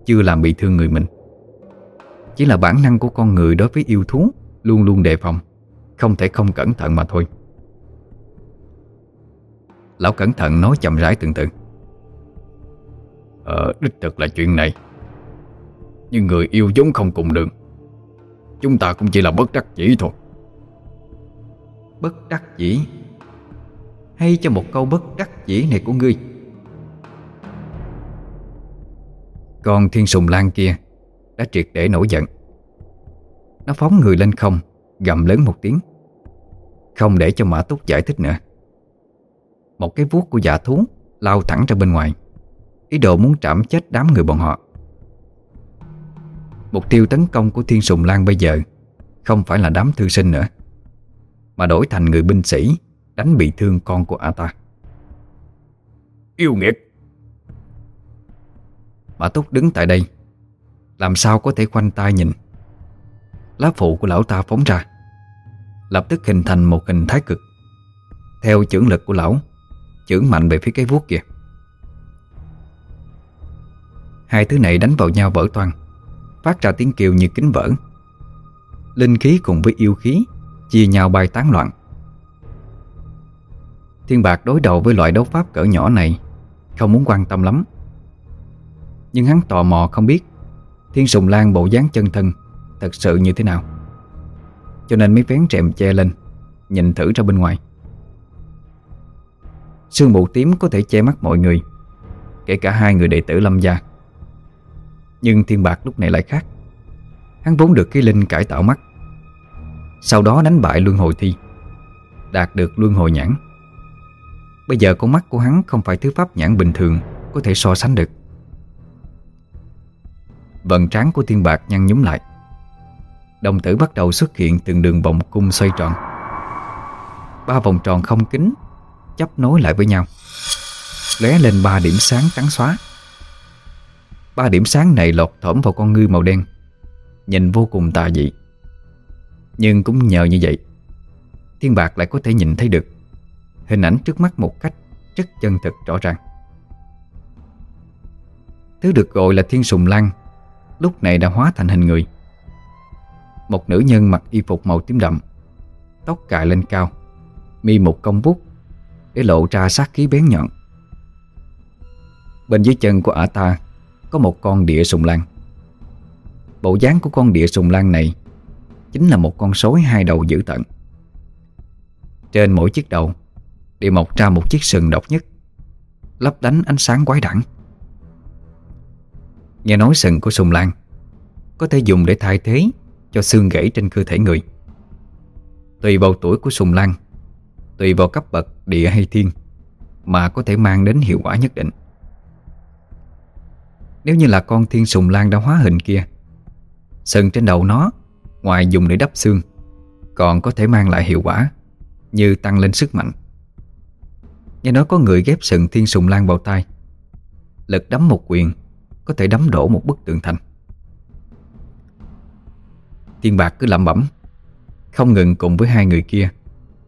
Chưa làm bị thương người mình. Chỉ là bản năng của con người đối với yêu thú Luôn luôn đề phòng, Không thể không cẩn thận mà thôi. Lão cẩn thận nói chậm rãi từng từ. Ờ, đích thực là chuyện này. Nhưng người yêu giống không cùng đường. Chúng ta cũng chỉ là bất đắc dĩ thôi. Bất đắc dĩ? Hay cho một câu bất đắc dĩ này của ngươi? Còn thiên sùng lan kia Đã triệt để nổi giận. Nó phóng người lên không Gầm lớn một tiếng. Không để cho mã túc giải thích nữa Một cái vuốt của dạ thú Lao thẳng ra bên ngoài. Ý đồ muốn trảm chết đám người bọn họ. Mục tiêu tấn công của Thiên Sùng Lan bây giờ Không phải là đám thư sinh nữa Mà đổi thành người binh sĩ Đánh bị thương con của ả ta Yêu nghiệt. Mã Túc đứng tại đây Làm sao có thể khoanh tay nhìn? Lá phụ của lão ta phóng ra Lập tức hình thành một hình thái cực. Theo chưởng lực của lão Chưởng mạnh về phía cái vuốt kìa. Hai thứ này đánh vào nhau vỡ toan Phát ra tiếng kêu như kính vỡ. Linh khí cùng với yêu khí Chia nhau bay tán loạn. Thiên Bạc đối đầu với loại đấu pháp cỡ nhỏ này, Không muốn quan tâm lắm. Nhưng hắn tò mò không biết, Thiên Sùng Lan bộ dáng chân thân Thật sự như thế nào. Cho nên mới vén rèm che lên, Nhìn thử ra bên ngoài. Sương mù tím có thể che mắt mọi người, Kể cả hai người đệ tử lâm gia. Nhưng thiên bạc lúc này lại khác. Hắn vốn được cái linh cải tạo mắt. Sau đó đánh bại luân hồi thi, Đạt được luân hồi nhãn. Bây giờ con mắt của hắn không phải thứ pháp nhãn bình thường Có thể so sánh được. Vần trán của thiên bạc nhăn nhúm lại. Đồng tử bắt đầu xuất hiện từng đường vòng cung xoay tròn. Ba vòng tròn không kính Chấp nối lại với nhau. Lóe lên ba điểm sáng trắng xóa. Ba điểm sáng này lọt thỏm vào con ngươi màu đen. Nhìn vô cùng tà dị. Nhưng cũng nhờ như vậy, Thiên Bạc lại có thể nhìn thấy được Hình ảnh trước mắt một cách Rất chân thực rõ ràng. Thứ được gọi là Thiên Sùng Lan Lúc này đã hóa thành hình người. Một nữ nhân mặc y phục màu tím đậm, Tóc cài lên cao, Mi một công bút để lộ ra sát khí bén nhọn. Bên dưới chân của ả ta Có một con địa sùng lan. Bộ dáng của con địa sùng lan này Chính là một con sói hai đầu dữ tận. Trên mỗi chiếc đầu Đều mọc ra một chiếc sừng độc nhất, Lấp đánh ánh sáng quái đản. Nghe nói sừng của sùng lan Có thể dùng để thay thế Cho xương gãy trên cơ thể người. Tùy vào tuổi của sùng lan Tùy vào cấp bậc, địa hay thiên, Mà có thể mang đến hiệu quả nhất định. Nếu như là con thiên sùng lan đã hóa hình kia, Sừng trên đầu nó, Ngoài dùng để đắp xương, Còn có thể mang lại hiệu quả Như tăng lên sức mạnh. Nghe nói có người ghép sừng thiên sùng lan vào tay, Lực đấm một quyền Có thể đấm đổ một bức tường thành. Thiên bạc cứ lẩm bẩm, Không ngừng cùng với hai người kia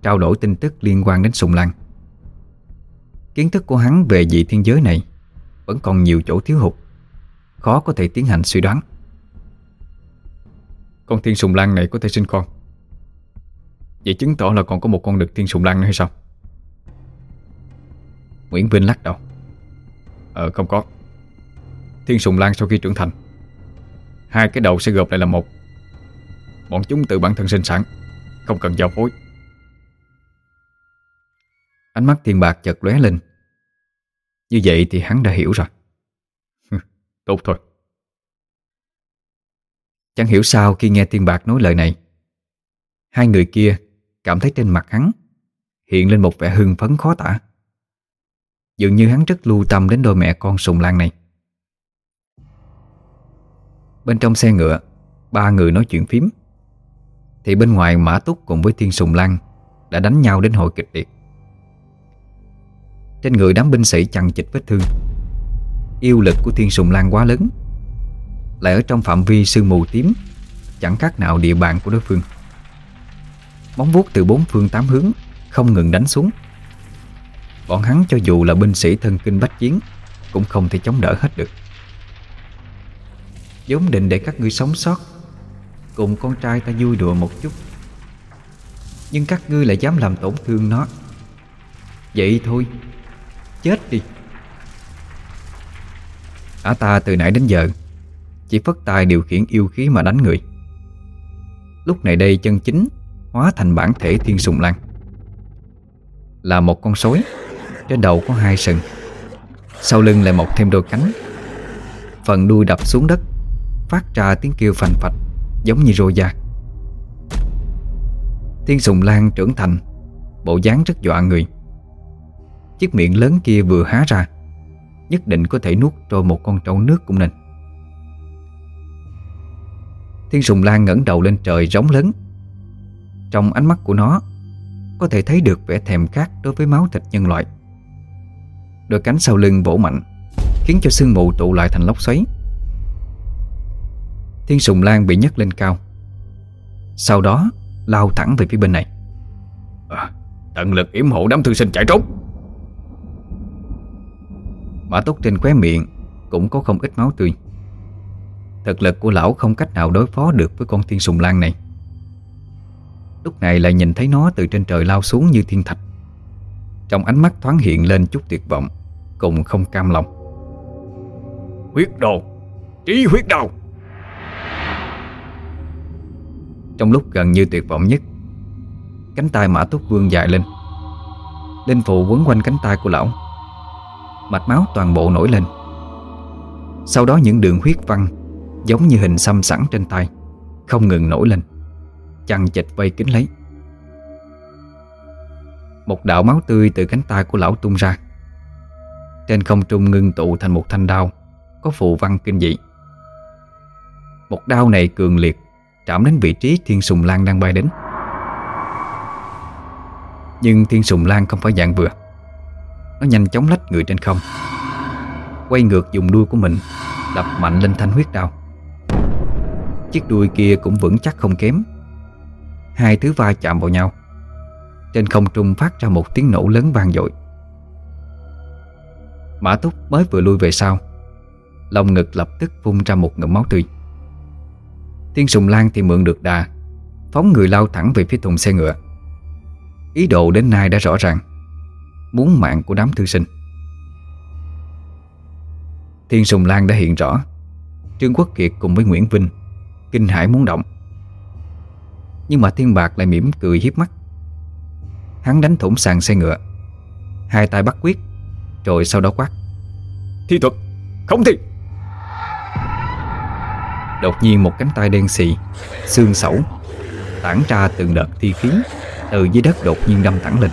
Trao đổi tin tức liên quan đến sùng lan. Kiến thức của hắn về dị thiên giới này Vẫn còn nhiều chỗ thiếu hụt, Khó có thể tiến hành suy đoán. Con thiên sùng lan này có thể sinh con. Vậy chứng tỏ là còn có một con đực thiên sùng lan nữa hay sao? Nguyễn Vinh lắc đầu. Ờ không có. Thiên sùng lan sau khi trưởng thành, Hai cái đầu sẽ gộp lại là một. Bọn chúng tự bản thân sinh sản, Không cần giao phối. Ánh mắt thiên bạc chợt lóe lên. Như vậy thì hắn đã hiểu rồi. Tốt thôi. Chẳng hiểu sao khi nghe thiên bạc nói lời này, Hai người kia cảm thấy trên mặt hắn Hiện lên một vẻ hưng phấn khó tả. Dường như hắn rất lưu tâm đến đôi mẹ con sùng lan này. Bên trong xe ngựa, Ba người nói chuyện phím. Thì bên ngoài Mã Túc cùng với Thiên Sùng Lan Đã đánh nhau đến hồi kịch liệt trên người đám binh sĩ chằng chịch vết thương. Yêu lực của Thiên Sùng Lan quá lớn. Lại ở trong phạm vi sương mù tím, Chẳng khác nào địa bàn của đối phương. Móng vuốt từ bốn phương tám hướng Không ngừng đánh xuống. Bọn hắn cho dù là binh sĩ thân kinh bách chiến, Cũng không thể chống đỡ hết được. Vốn định để các ngươi sống sót, Cùng con trai ta vui đùa một chút. Nhưng các ngươi lại dám làm tổn thương nó. Vậy thôi. Chết đi. Ả ta từ nãy đến giờ Chỉ phất tay điều khiển yêu khí mà đánh người. Lúc này đây chân chính Hóa thành bản thể thiên sùng lan. Là một con sói, Trên đầu có hai sừng. Sau lưng lại mọc thêm đôi cánh. Phần đuôi đập xuống đất, Phát ra tiếng kêu phành phạch, Giống như rô da. Thiên sùng lan trưởng thành, Bộ dáng rất dọa người. Chiếc miệng lớn kia vừa há ra Nhất định có thể nuốt trôi một con trâu nước cũng nên Thiên sùng lan ngẩng đầu lên trời rống lớn. Trong ánh mắt của nó Có thể thấy được vẻ thèm khát đối với máu thịt nhân loại. Đôi cánh sau lưng vỗ mạnh Khiến cho sương mù tụ lại thành lốc xoáy. Thiên sùng lan bị nhấc lên cao. Sau đó lao thẳng về phía bên này. À, Tận lực yểm hộ đám thư sinh chạy trốn. Mã túc trên khóe miệng Cũng có không ít máu tươi. Thực lực của lão không cách nào đối phó được Với con thiên sùng lan này. Lúc này lại nhìn thấy nó từ trên trời lao xuống như thiên thạch. Trong ánh mắt thoáng hiện lên chút tuyệt vọng Cùng không cam lòng. Huyết đồ Trí huyết đồ Trong lúc gần như tuyệt vọng nhất Cánh tay mã túc vương dài lên. Linh phụ quấn quanh cánh tay của lão Mạch máu toàn bộ nổi lên. Sau đó những đường huyết văn Giống như hình xăm sẵn trên tay, Không ngừng nổi lên, Chằng chịch vây kính lấy. Một đạo máu tươi từ cánh tay của lão tung ra. Trên không trung ngưng tụ thành một thanh đao, Có phù văn kinh dị. Một đao này cường liệt Trảm đến vị trí Thiên Sùng Lan đang bay đến. Nhưng Thiên Sùng Lan không phải dạng vừa. Nó nhanh chóng lách người trên không. Quay ngược dùng đuôi của mình, Đập mạnh lên thanh huyết đao. Chiếc đuôi kia cũng vững chắc không kém. Hai thứ va chạm vào nhau. Trên không trung phát ra một tiếng nổ lớn vang dội. Mã Túc mới vừa lui về sau Lòng ngực lập tức phun ra một ngụm máu tươi. Tiên Sùng Lan thì mượn được đà, Phóng người lao thẳng về phía thùng xe ngựa. Ý đồ đến nay đã rõ ràng. Muốn mạng của đám thư sinh. Thiên Sùng Lan đã hiện rõ Trương Quốc Kiệt cùng với Nguyễn Vinh Kinh hải muốn động. Nhưng mà Thiên Bạc lại mỉm cười hiếp mắt. Hắn đánh thủng sàn xe ngựa Hai tay bắt quyết Rồi sau đó quát. Thi thuật, không thi. Đột nhiên một cánh tay đen xì Xương sẩu Tản ra từng đợt thi khí Từ dưới đất đột nhiên đâm thẳng lên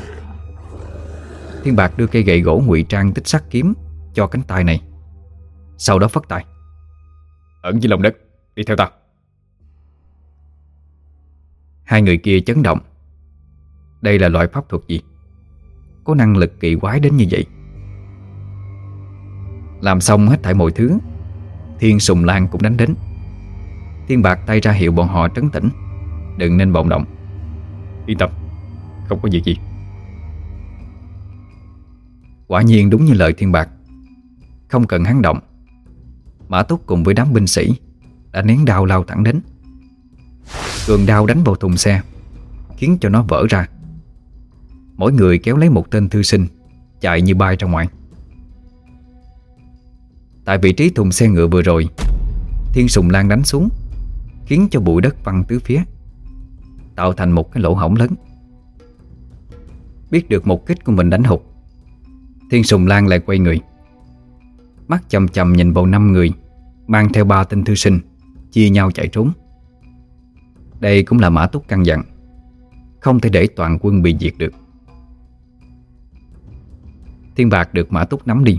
Thiên Bạc đưa cây gậy gỗ ngụy trang tích sắt kiếm Cho cánh tay này. Sau đó phất tay. Ẩn dưới lòng đất, đi theo ta. Hai người kia chấn động. Đây là loại pháp thuật gì? Có năng lực kỳ quái đến như vậy. Làm xong hết thảy mọi thứ Thiên Sùng Lan cũng đánh đến. Thiên Bạc tay ra hiệu bọn họ trấn tĩnh. Đừng nên vọng động. Yên tâm Không có việc gì Quả nhiên đúng như lời Thiên Bạc. Không cần hắn động, Mã Túc cùng với đám binh sĩ Đã nén đao lao thẳng đến. Cường đao đánh vào thùng xe, Khiến cho nó vỡ ra. Mỗi người kéo lấy một tên thư sinh, Chạy như bay ra ngoài. Tại vị trí thùng xe ngựa vừa rồi, Thiên sùng lan đánh xuống, Khiến cho bụi đất văng tứ phía, Tạo thành một cái lỗ hổng lớn. Biết được một kích của mình đánh hụt Thiên sùng lan lại quay người. Mắt chầm chầm nhìn vào năm người, Mang theo ba tên thư sinh, Chia nhau chạy trốn. Đây cũng là mã túc căn dặn, Không thể để toàn quân bị diệt được. Thiên bạc được mã túc nắm đi,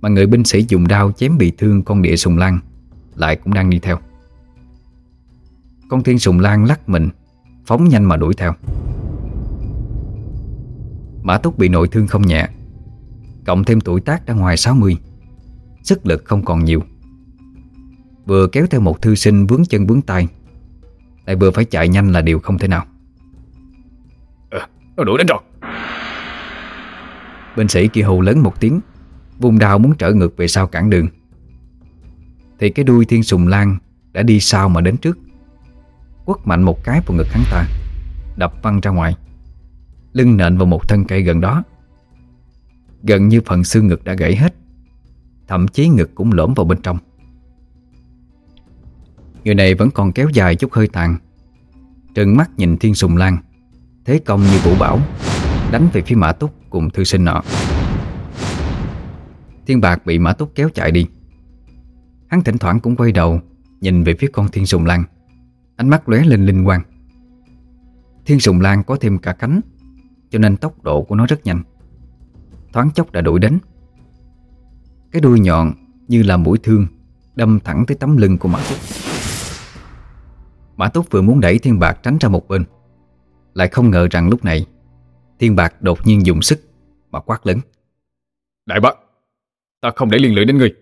Mà người binh sĩ dùng đao chém bị thương con địa sùng lan Lại cũng đang đi theo. Con thiên sùng lan lắc mình, Phóng nhanh mà đuổi theo. Mã túc bị nội thương không nhẹ Cộng thêm tuổi tác đã ngoài 60 Sức lực không còn nhiều. Vừa kéo theo một thư sinh vướng chân vướng tay Lại vừa phải chạy nhanh là điều không thể nào. À, Nó đuổi đến rồi. Binh sĩ kia hù lớn một tiếng Vùng đào muốn trở ngược về sau cản đường. Thì cái đuôi thiên sùng lan Đã đi sau mà đến trước. Quất mạnh một cái vào ngực hắn ta Đập văng ra ngoài. Lưng nện vào một thân cây gần đó Gần như phần xương ngực đã gãy hết. Thậm chí ngực cũng lõm vào bên trong. Người này vẫn còn kéo dài chút hơi tàn. Trừng mắt nhìn Thiên Sùng Lan. Thế công như vũ bảo. Đánh về phía Mã Túc cùng thư sinh nọ. Thiên Bạc bị Mã Túc kéo chạy đi. Hắn thỉnh thoảng cũng quay đầu, Nhìn về phía con Thiên Sùng Lan. Ánh mắt lóe lên linh quang. Thiên Sùng Lan có thêm cả cánh, Cho nên tốc độ của nó rất nhanh. Thoáng chốc đã đuổi đến. Cái đuôi nhọn như là mũi thương Đâm thẳng tới tấm lưng của Mã Túc Mã Túc vừa muốn đẩy Thiên Bạc tránh ra một bên Lại không ngờ rằng lúc này Thiên Bạc đột nhiên dùng sức Mà quát lớn. Đại bác Ta không để liên lụy đến ngươi.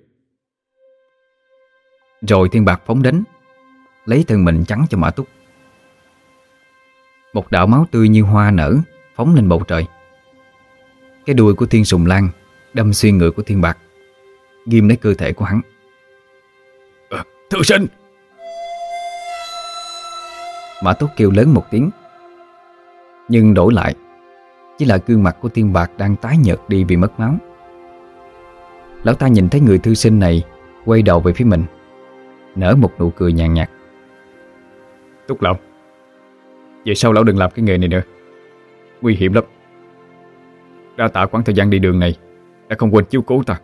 Rồi Thiên Bạc phóng đến Lấy thân mình trắng cho Mã Túc Một đạo máu tươi như hoa nở Phóng lên bầu trời Cái đuôi của Thiên Sùng Lan Đâm xuyên ngựa của Thiên Bạc Ghim lấy cơ thể của hắn. À, Thư sinh! Mã Túc kêu lớn một tiếng Nhưng đổi lại Chỉ là gương mặt của Thiên Bạc đang tái nhợt đi vì mất máu. Lão ta nhìn thấy người thư sinh này Quay đầu về phía mình Nở một nụ cười nhàn nhạt. Túc lão Vậy sao lão đừng làm cái nghề này nữa. Nguy hiểm lắm Đa tạ quãng thời gian đi đường này, Đã không quên chiếu cố ta.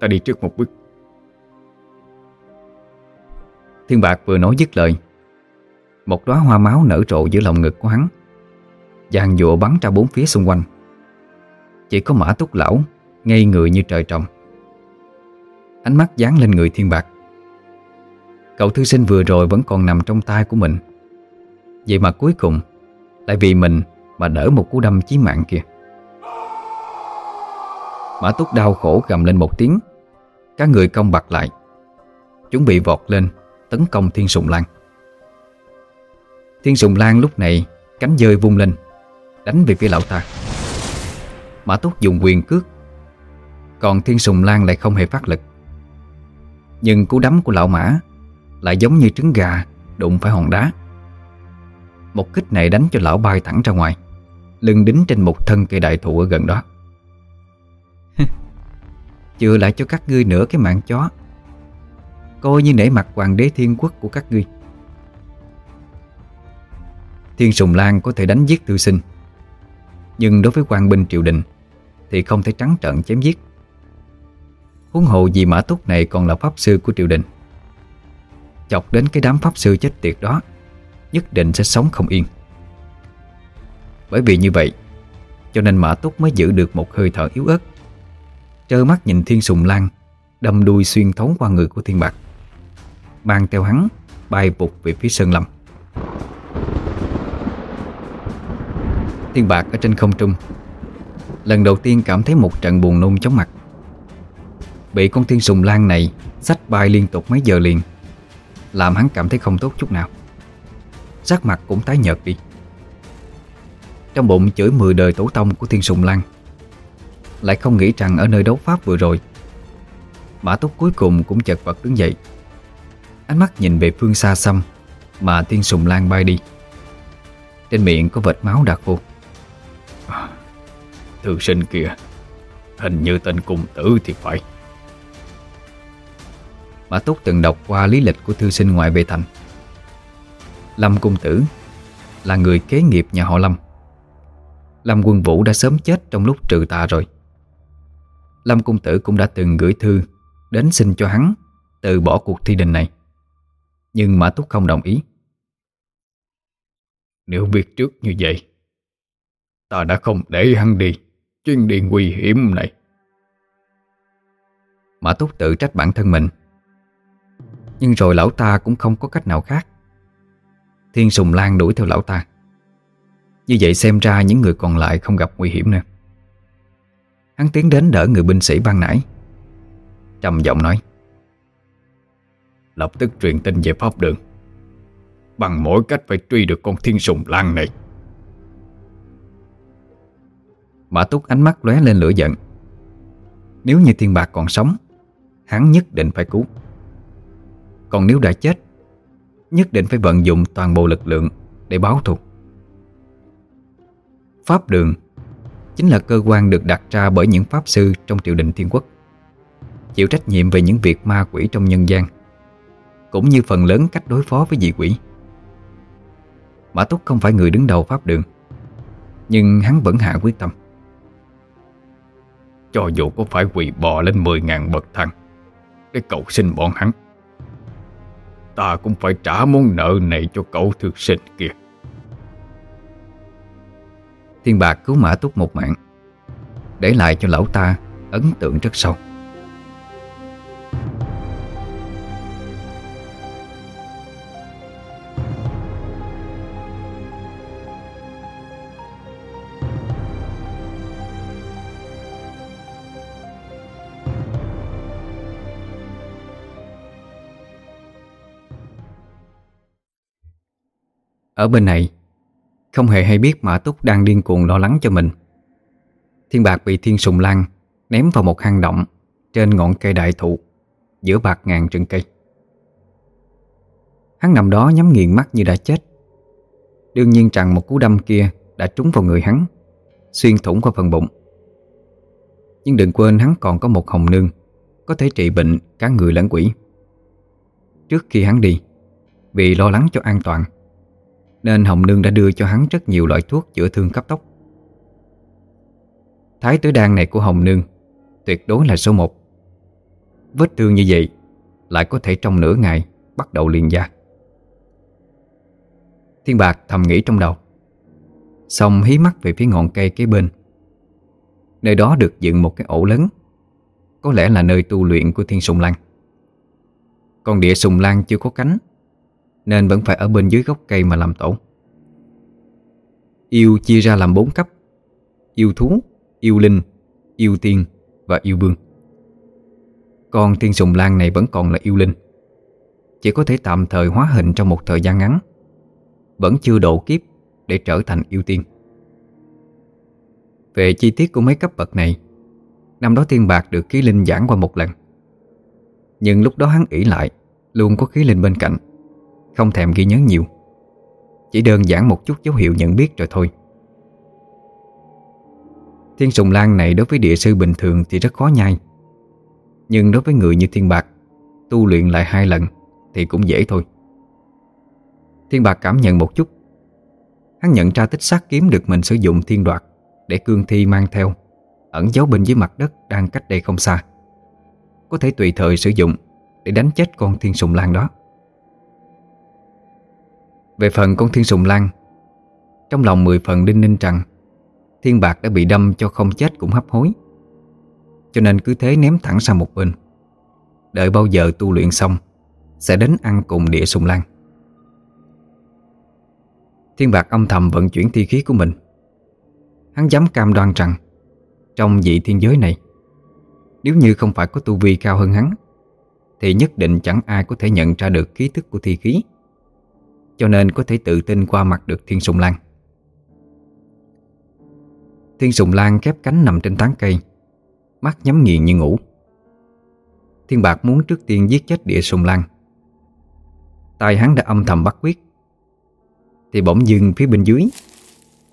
Ta đi trước một bước. Thiên Bạc vừa nói dứt lời, Một đóa hoa máu nở rộ giữa lòng ngực của hắn Giàn dụa bắn ra bốn phía xung quanh. Chỉ có mã túc lão Ngây người như trời trồng. Ánh mắt dán lên người thiên bạc. Cậu thư sinh vừa rồi vẫn còn nằm trong tay của mình. Vậy mà cuối cùng, Lại vì mình mà đỡ một cú đâm chí mạng kia. Mã túc đau khổ gầm lên một tiếng. Các người công bật lại, chuẩn bị vọt lên Tấn công Thiên Sùng Lan. Thiên Sùng Lan lúc này Cánh dơi vung lên, Đánh về phía lão ta. Mã túc dùng quyền cước, Còn Thiên Sùng Lan lại không hề phát lực. Nhưng cú đấm của lão mã Lại giống như trứng gà Đụng phải hòn đá. Một kích này đánh cho lão bay thẳng ra ngoài, Lưng đính trên một thân cây đại thụ ở gần đó. Chừa lại cho các ngươi nửa cái mạng chó. Coi như nể mặt hoàng đế thiên quốc của các ngươi. Thiên Sùng Lan có thể đánh giết thư sinh, Nhưng đối với quan binh triều đình Thì không thể trắng trợn chém giết. Huống hồ vì Mã Túc này còn là pháp sư của triều đình. Chọc đến cái đám pháp sư chết tiệt đó, Nhất định sẽ sống không yên. Bởi vì như vậy, Cho nên Mã Túc mới giữ được một hơi thở yếu ớt. Trơ mắt nhìn Thiên Sùng Lan, Đâm đuôi xuyên thấu qua người của Thiên Bạc. Mang theo hắn, Bay vụt về phía Sơn Lâm. Thiên Bạc ở trên không trung. Lần đầu tiên cảm thấy một trận buồn nôn chóng mặt. Bị con thiên sùng lan này Sách bay liên tục mấy giờ liền, Làm hắn cảm thấy không tốt chút nào. Sắc mặt cũng tái nhợt đi. Trong bụng chửi 10 đời tổ tông của thiên sùng lan lại không nghĩ rằng ở nơi đấu pháp vừa rồi, Mã túc cuối cùng cũng chật vật đứng dậy. Ánh mắt nhìn về phương xa xăm Mà tiên sùng lan bay đi. Trên miệng có vệt máu đặc khô Thư sinh kia, Hình như tên cung tử thì phải. Mã Túc từng đọc qua lý lịch của thư sinh ngoại bề thành. Lâm Cung Tử Là người kế nghiệp nhà họ Lâm. Lâm Quân Vũ đã sớm chết trong lúc trừ tà rồi. Lâm Cung Tử cũng đã từng gửi thư Đến xin cho hắn Từ bỏ cuộc thi đình này. Nhưng Mã Túc không đồng ý. Nếu biết trước như vậy, Ta đã không để hắn đi Chuyên đi nguy hiểm này. Mã Túc tự trách bản thân mình. Nhưng rồi lão ta cũng không có cách nào khác. Thiên Sùng Lan đuổi theo lão ta. Như vậy xem ra những người còn lại không gặp nguy hiểm nữa. Hắn tiến đến đỡ người binh sĩ ban nãy. Trầm giọng nói. Lập tức truyền tin về pháp đường. Bằng mỗi cách phải truy được con thiên sùng lan này. Mã Túc ánh mắt lóe lên lửa giận. Nếu như thiên bạc còn sống, Hắn nhất định phải cứu. Còn nếu đã chết, Nhất định phải vận dụng toàn bộ lực lượng Để báo thù. Pháp đường Chính là cơ quan được đặt ra bởi những pháp sư Trong triều đình thiên quốc. Chịu trách nhiệm về những việc ma quỷ trong nhân gian, Cũng như phần lớn cách đối phó với dị quỷ. Mã Túc không phải người đứng đầu pháp đường, Nhưng hắn vẫn hạ quyết tâm. Cho dù có phải quỳ bò lên 10.000 bậc thang Để cậu xin bọn hắn, Ta cũng phải trả món nợ này cho cậu thực sinh kia. Thiên Bạc cứu Mã Túc một mạng. Để lại cho lão ta ấn tượng rất sâu. Ở bên này không hề hay biết Mã Túc đang điên cuồng lo lắng cho mình. Thiên Bạc bị Thiên Sùng Lan Ném vào một hang động Trên ngọn cây đại thụ, Giữa bạc ngàn rừng cây. Hắn nằm đó nhắm nghiền mắt như đã chết. Đương nhiên rằng một cú đâm kia Đã trúng vào người hắn, Xuyên thủng qua phần bụng. Nhưng đừng quên hắn còn có một hồng nương, Có thể trị bệnh cả người lẫn quỷ. Trước khi hắn đi, Vì lo lắng cho an toàn nên Hồng Nương đã đưa cho hắn rất nhiều loại thuốc chữa thương cấp tốc. Thái tử đan này của Hồng Nương Tuyệt đối là số một. Vết thương như vậy Lại có thể trong nửa ngày Bắt đầu liền da. Thiên Bạc thầm nghĩ trong đầu, Xong hí mắt về phía ngọn cây kế bên. Nơi đó được dựng một cái ổ lớn, Có lẽ là nơi tu luyện của Thiên Sùng Lan. Còn địa Sùng Lan chưa có cánh nên vẫn phải ở bên dưới gốc cây mà làm tổ. Yêu chia ra làm bốn cấp Yêu thú, yêu linh, yêu tiên và yêu vương. Còn tiên sùng lan này vẫn còn là yêu linh Chỉ có thể tạm thời hóa hình trong một thời gian ngắn Vẫn chưa độ kiếp để trở thành yêu tiên. Về chi tiết của mấy cấp bậc này Năm đó tiên bạc được khí linh giảng qua một lần Nhưng lúc đó hắn ỷ lại Luôn có khí linh bên cạnh không thèm ghi nhớ nhiều. Chỉ đơn giản một chút dấu hiệu nhận biết rồi thôi. Thiên sùng lan này đối với địa sư bình thường thì rất khó nhai. Nhưng đối với người như thiên bạc, Tu luyện lại hai lần Thì cũng dễ thôi. Thiên bạc cảm nhận một chút. Hắn nhận ra tích sát kiếm được mình sử dụng thiên đoạt Để cương thi mang theo, Ẩn giấu bên dưới mặt đất đang cách đây không xa. Có thể tùy thời sử dụng Để đánh chết con thiên sùng lan đó về phần con thiên sùng lan, Trong lòng mười phần đinh ninh rằng Thiên bạc đã bị đâm cho không chết cũng hấp hối. Cho nên cứ thế ném thẳng sang một bên. Đợi bao giờ tu luyện xong, Sẽ đến ăn cùng địa sùng lan. Thiên bạc âm thầm vận chuyển thi khí của mình. Hắn dám cam đoan rằng, Trong vị thiên giới này, Nếu như không phải có tu vi cao hơn hắn, Thì nhất định chẳng ai có thể nhận ra được khí thức của thi khí cho nên có thể tự tin qua mặt được Thiên Sùng Lan. Thiên Sùng Lan khép cánh nằm trên tán cây, Mắt nhắm nghiền như ngủ. Thiên Bạc muốn trước tiên giết chết địa Sùng Lan. Tài hắn đã âm thầm bắt quyết. Thì bỗng dưng phía bên dưới,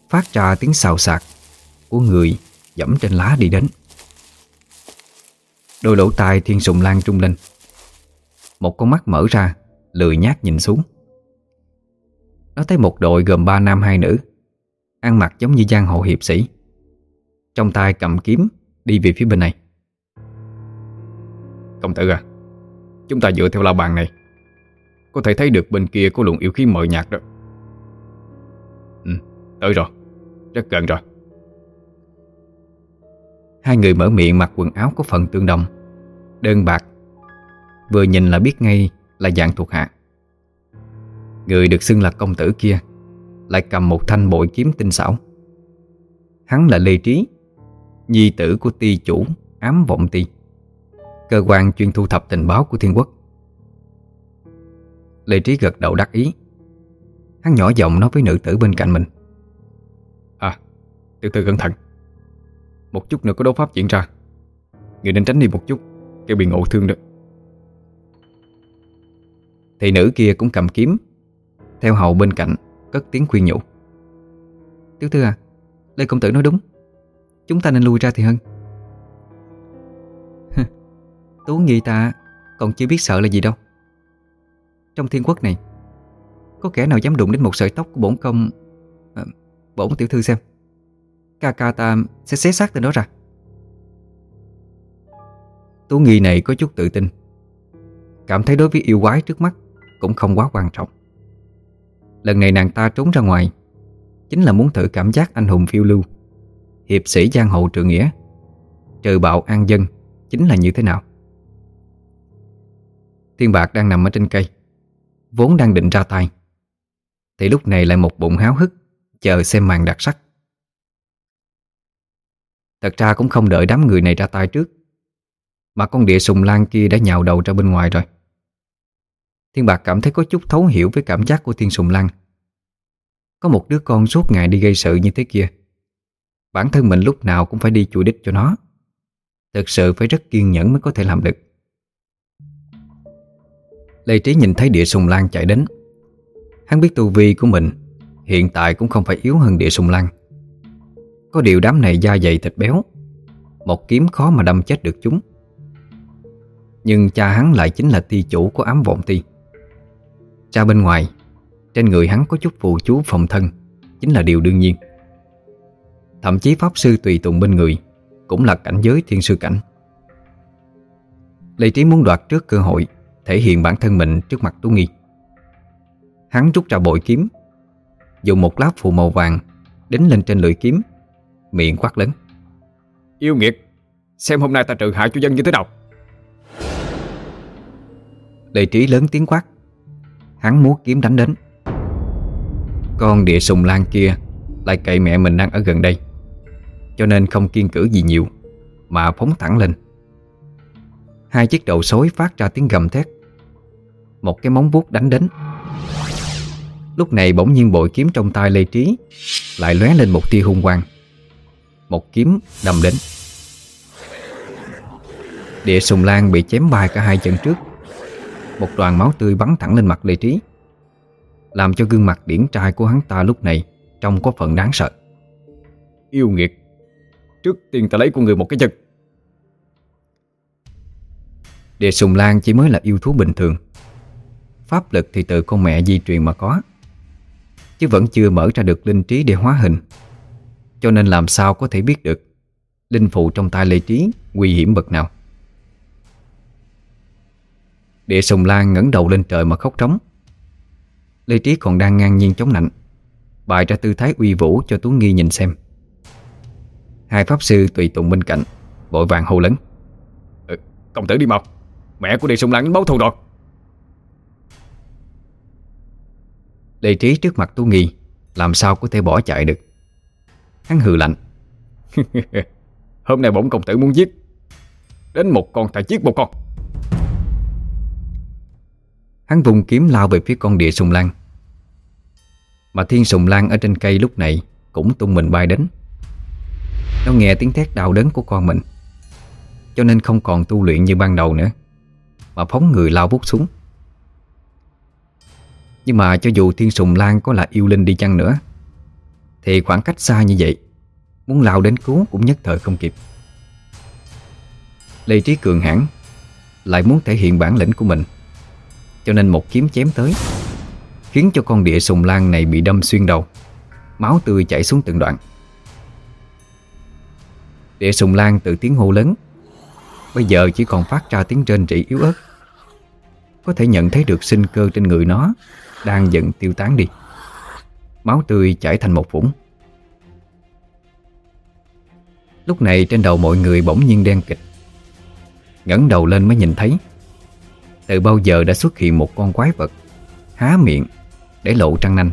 Phát ra tiếng xào xạc Của người dẫm trên lá đi đến. Đôi lỗ tai Thiên Sùng Lan trung lên. Một con mắt mở ra, Lười nhát nhìn xuống nó thấy một đội gồm ba nam hai nữ. Ăn mặc giống như giang hồ hiệp sĩ. Trong tay cầm kiếm Đi về phía bên này. Công tử à Chúng ta dựa theo la bàn này. Có thể thấy được bên kia có luồng yêu khí mờ nhạt đó. Ừ, tới rồi. Rất gần rồi. Hai người mở miệng mặc quần áo có phần tương đồng. Đơn bạc Vừa nhìn là biết ngay là dạng thuộc hạ. Người được xưng là công tử kia Lại cầm một thanh bội kiếm tinh xảo. Hắn là Lê Trí Nhi tử của ti chủ Ám vọng ti Cơ quan chuyên thu thập tình báo của thiên quốc. Lê Trí gật đầu đắc ý. Hắn nhỏ giọng nói với nữ tử bên cạnh mình. À Tiểu thư cẩn thận. Một chút nữa có đấu pháp diễn ra. Người nên tránh đi một chút Kêu bị ngộ thương đó. Thì nữ kia cũng cầm kiếm theo hậu bên cạnh Cất tiếng khuyên nhủ. Tiểu thư à Lê Công Tử nói đúng. Chúng ta nên lui ra thì hơn. Tú Nghi ta còn chưa biết sợ là gì đâu. Trong thiên quốc này Có kẻ nào dám đụng đến một sợi tóc của bổn công à, Bổn tiểu thư xem. Ca ca ta sẽ xé xác từ đó ra. Tú Nghi này có chút tự tin Cảm thấy đối với yêu quái trước mắt Cũng không quá quan trọng. Lần này nàng ta trốn ra ngoài. Chính là muốn thử cảm giác anh hùng phiêu lưu. Hiệp sĩ giang hồ trượng nghĩa. Trừ bạo an dân, Chính là như thế nào? Thiên bạc đang nằm ở trên cây, Vốn đang định ra tay. Thì lúc này lại một bụng háo hức, Chờ xem màn đặc sắc. Thật ra cũng không đợi đám người này ra tay trước, Mà con địa sùng lan kia đã nhào đầu ra bên ngoài rồi. Thiên Bạc cảm thấy có chút thấu hiểu với cảm giác của Thiên Sùng Lăng. Có một đứa con suốt ngày đi gây sự như thế kia. Bản thân mình lúc nào cũng phải đi chùi đích cho nó. Thực sự phải rất kiên nhẫn mới có thể làm được. Lê Trí nhìn thấy địa sùng lan chạy đến. Hắn biết tu vi của mình Hiện tại cũng không phải yếu hơn địa sùng lan Có điều đám này da dày thịt béo, Một kiếm khó mà đâm chết được chúng. Nhưng cha hắn lại chính là ti chủ của ám vọng ti ra bên ngoài. Trên người hắn có chút phù chú phòng thân Chính là điều đương nhiên. Thậm chí pháp sư tùy tùng bên người Cũng là cảnh giới thiên sư cảnh. Lê Trí muốn đoạt trước cơ hội Thể hiện bản thân mình trước mặt Tú Nghi. Hắn rút ra bội kiếm Dùng một lá phù màu vàng Đính lên trên lưỡi kiếm Miệng quát lớn. Yêu nghiệt Xem hôm nay ta trừ hại cho dân như thế nào? Lê Trí lớn tiếng quát Hắn múa kiếm đánh đến. Con địa sùng lan kia Lại cậy mẹ mình đang ở gần đây, Cho nên không kiên cử gì nhiều, Mà phóng thẳng lên. Hai chiếc đầu sói phát ra tiếng gầm thét. Một cái móng vuốt đánh đến. Lúc này bỗng nhiên bội kiếm trong tay Lê Trí Lại lóe lên một tia hung quang. Một kiếm đâm đến. Địa sùng lan bị chém bay cả hai chân trước. Một đoàn máu tươi bắn thẳng lên mặt Lê Trí. Làm cho gương mặt điển trai của hắn ta lúc này Trông có phần đáng sợ. Yêu nghiệt Trước tiên ta lấy của người một cái chân. Địa sùng lan chỉ mới là yêu thú bình thường. Pháp lực thì từ con mẹ di truyền mà có Chứ vẫn chưa mở ra được linh trí để hóa hình. Cho nên làm sao có thể biết được Linh phụ trong tay lê trí Nguy hiểm bậc nào Địa sùng lan ngẩng đầu lên trời mà khóc trống. Lê Trí còn đang ngang nhiên chống nạnh Bài ra tư thái uy vũ cho Tú Nghi nhìn xem. Hai pháp sư tùy tùng bên cạnh Vội vàng hô lớn. Ừ, Công tử đi mau Mẹ của Địa Sùng Lan báo thù rồi. Lê Trí trước mặt Tú Nghi Làm sao có thể bỏ chạy được? Hắn hừ lạnh. Hôm nay bổn công tử muốn giết Đến một con ta giết một con Hắn vùng kiếm lao về phía con địa sùng lan. Mà thiên sùng lan ở trên cây lúc này Cũng tung mình bay đến. Nó nghe tiếng thét đau đớn của con mình, Cho nên không còn tu luyện như ban đầu nữa, Mà phóng người lao vút xuống. Nhưng mà cho dù thiên sùng lan có là yêu linh đi chăng nữa, Thì khoảng cách xa như vậy, Muốn lao đến cứu cũng nhất thời không kịp. Lê Trí Cường hãn Lại muốn thể hiện bản lĩnh của mình. Cho nên một kiếm chém tới, Khiến cho con địa sùng lan này bị đâm xuyên đầu. Máu tươi chảy xuống từng đoạn. Địa sùng lan từ tiếng hô lớn, Bây giờ chỉ còn phát ra tiếng rên rỉ yếu ớt. Có thể nhận thấy được sinh cơ trên người nó Đang dần tiêu tán đi. Máu tươi chảy thành một vũng. Lúc này trên đầu mọi người bỗng nhiên đen kịch. Ngẩng đầu lên mới nhìn thấy từ bao giờ đã xuất hiện một con quái vật Há miệng Để lộ trăng nanh?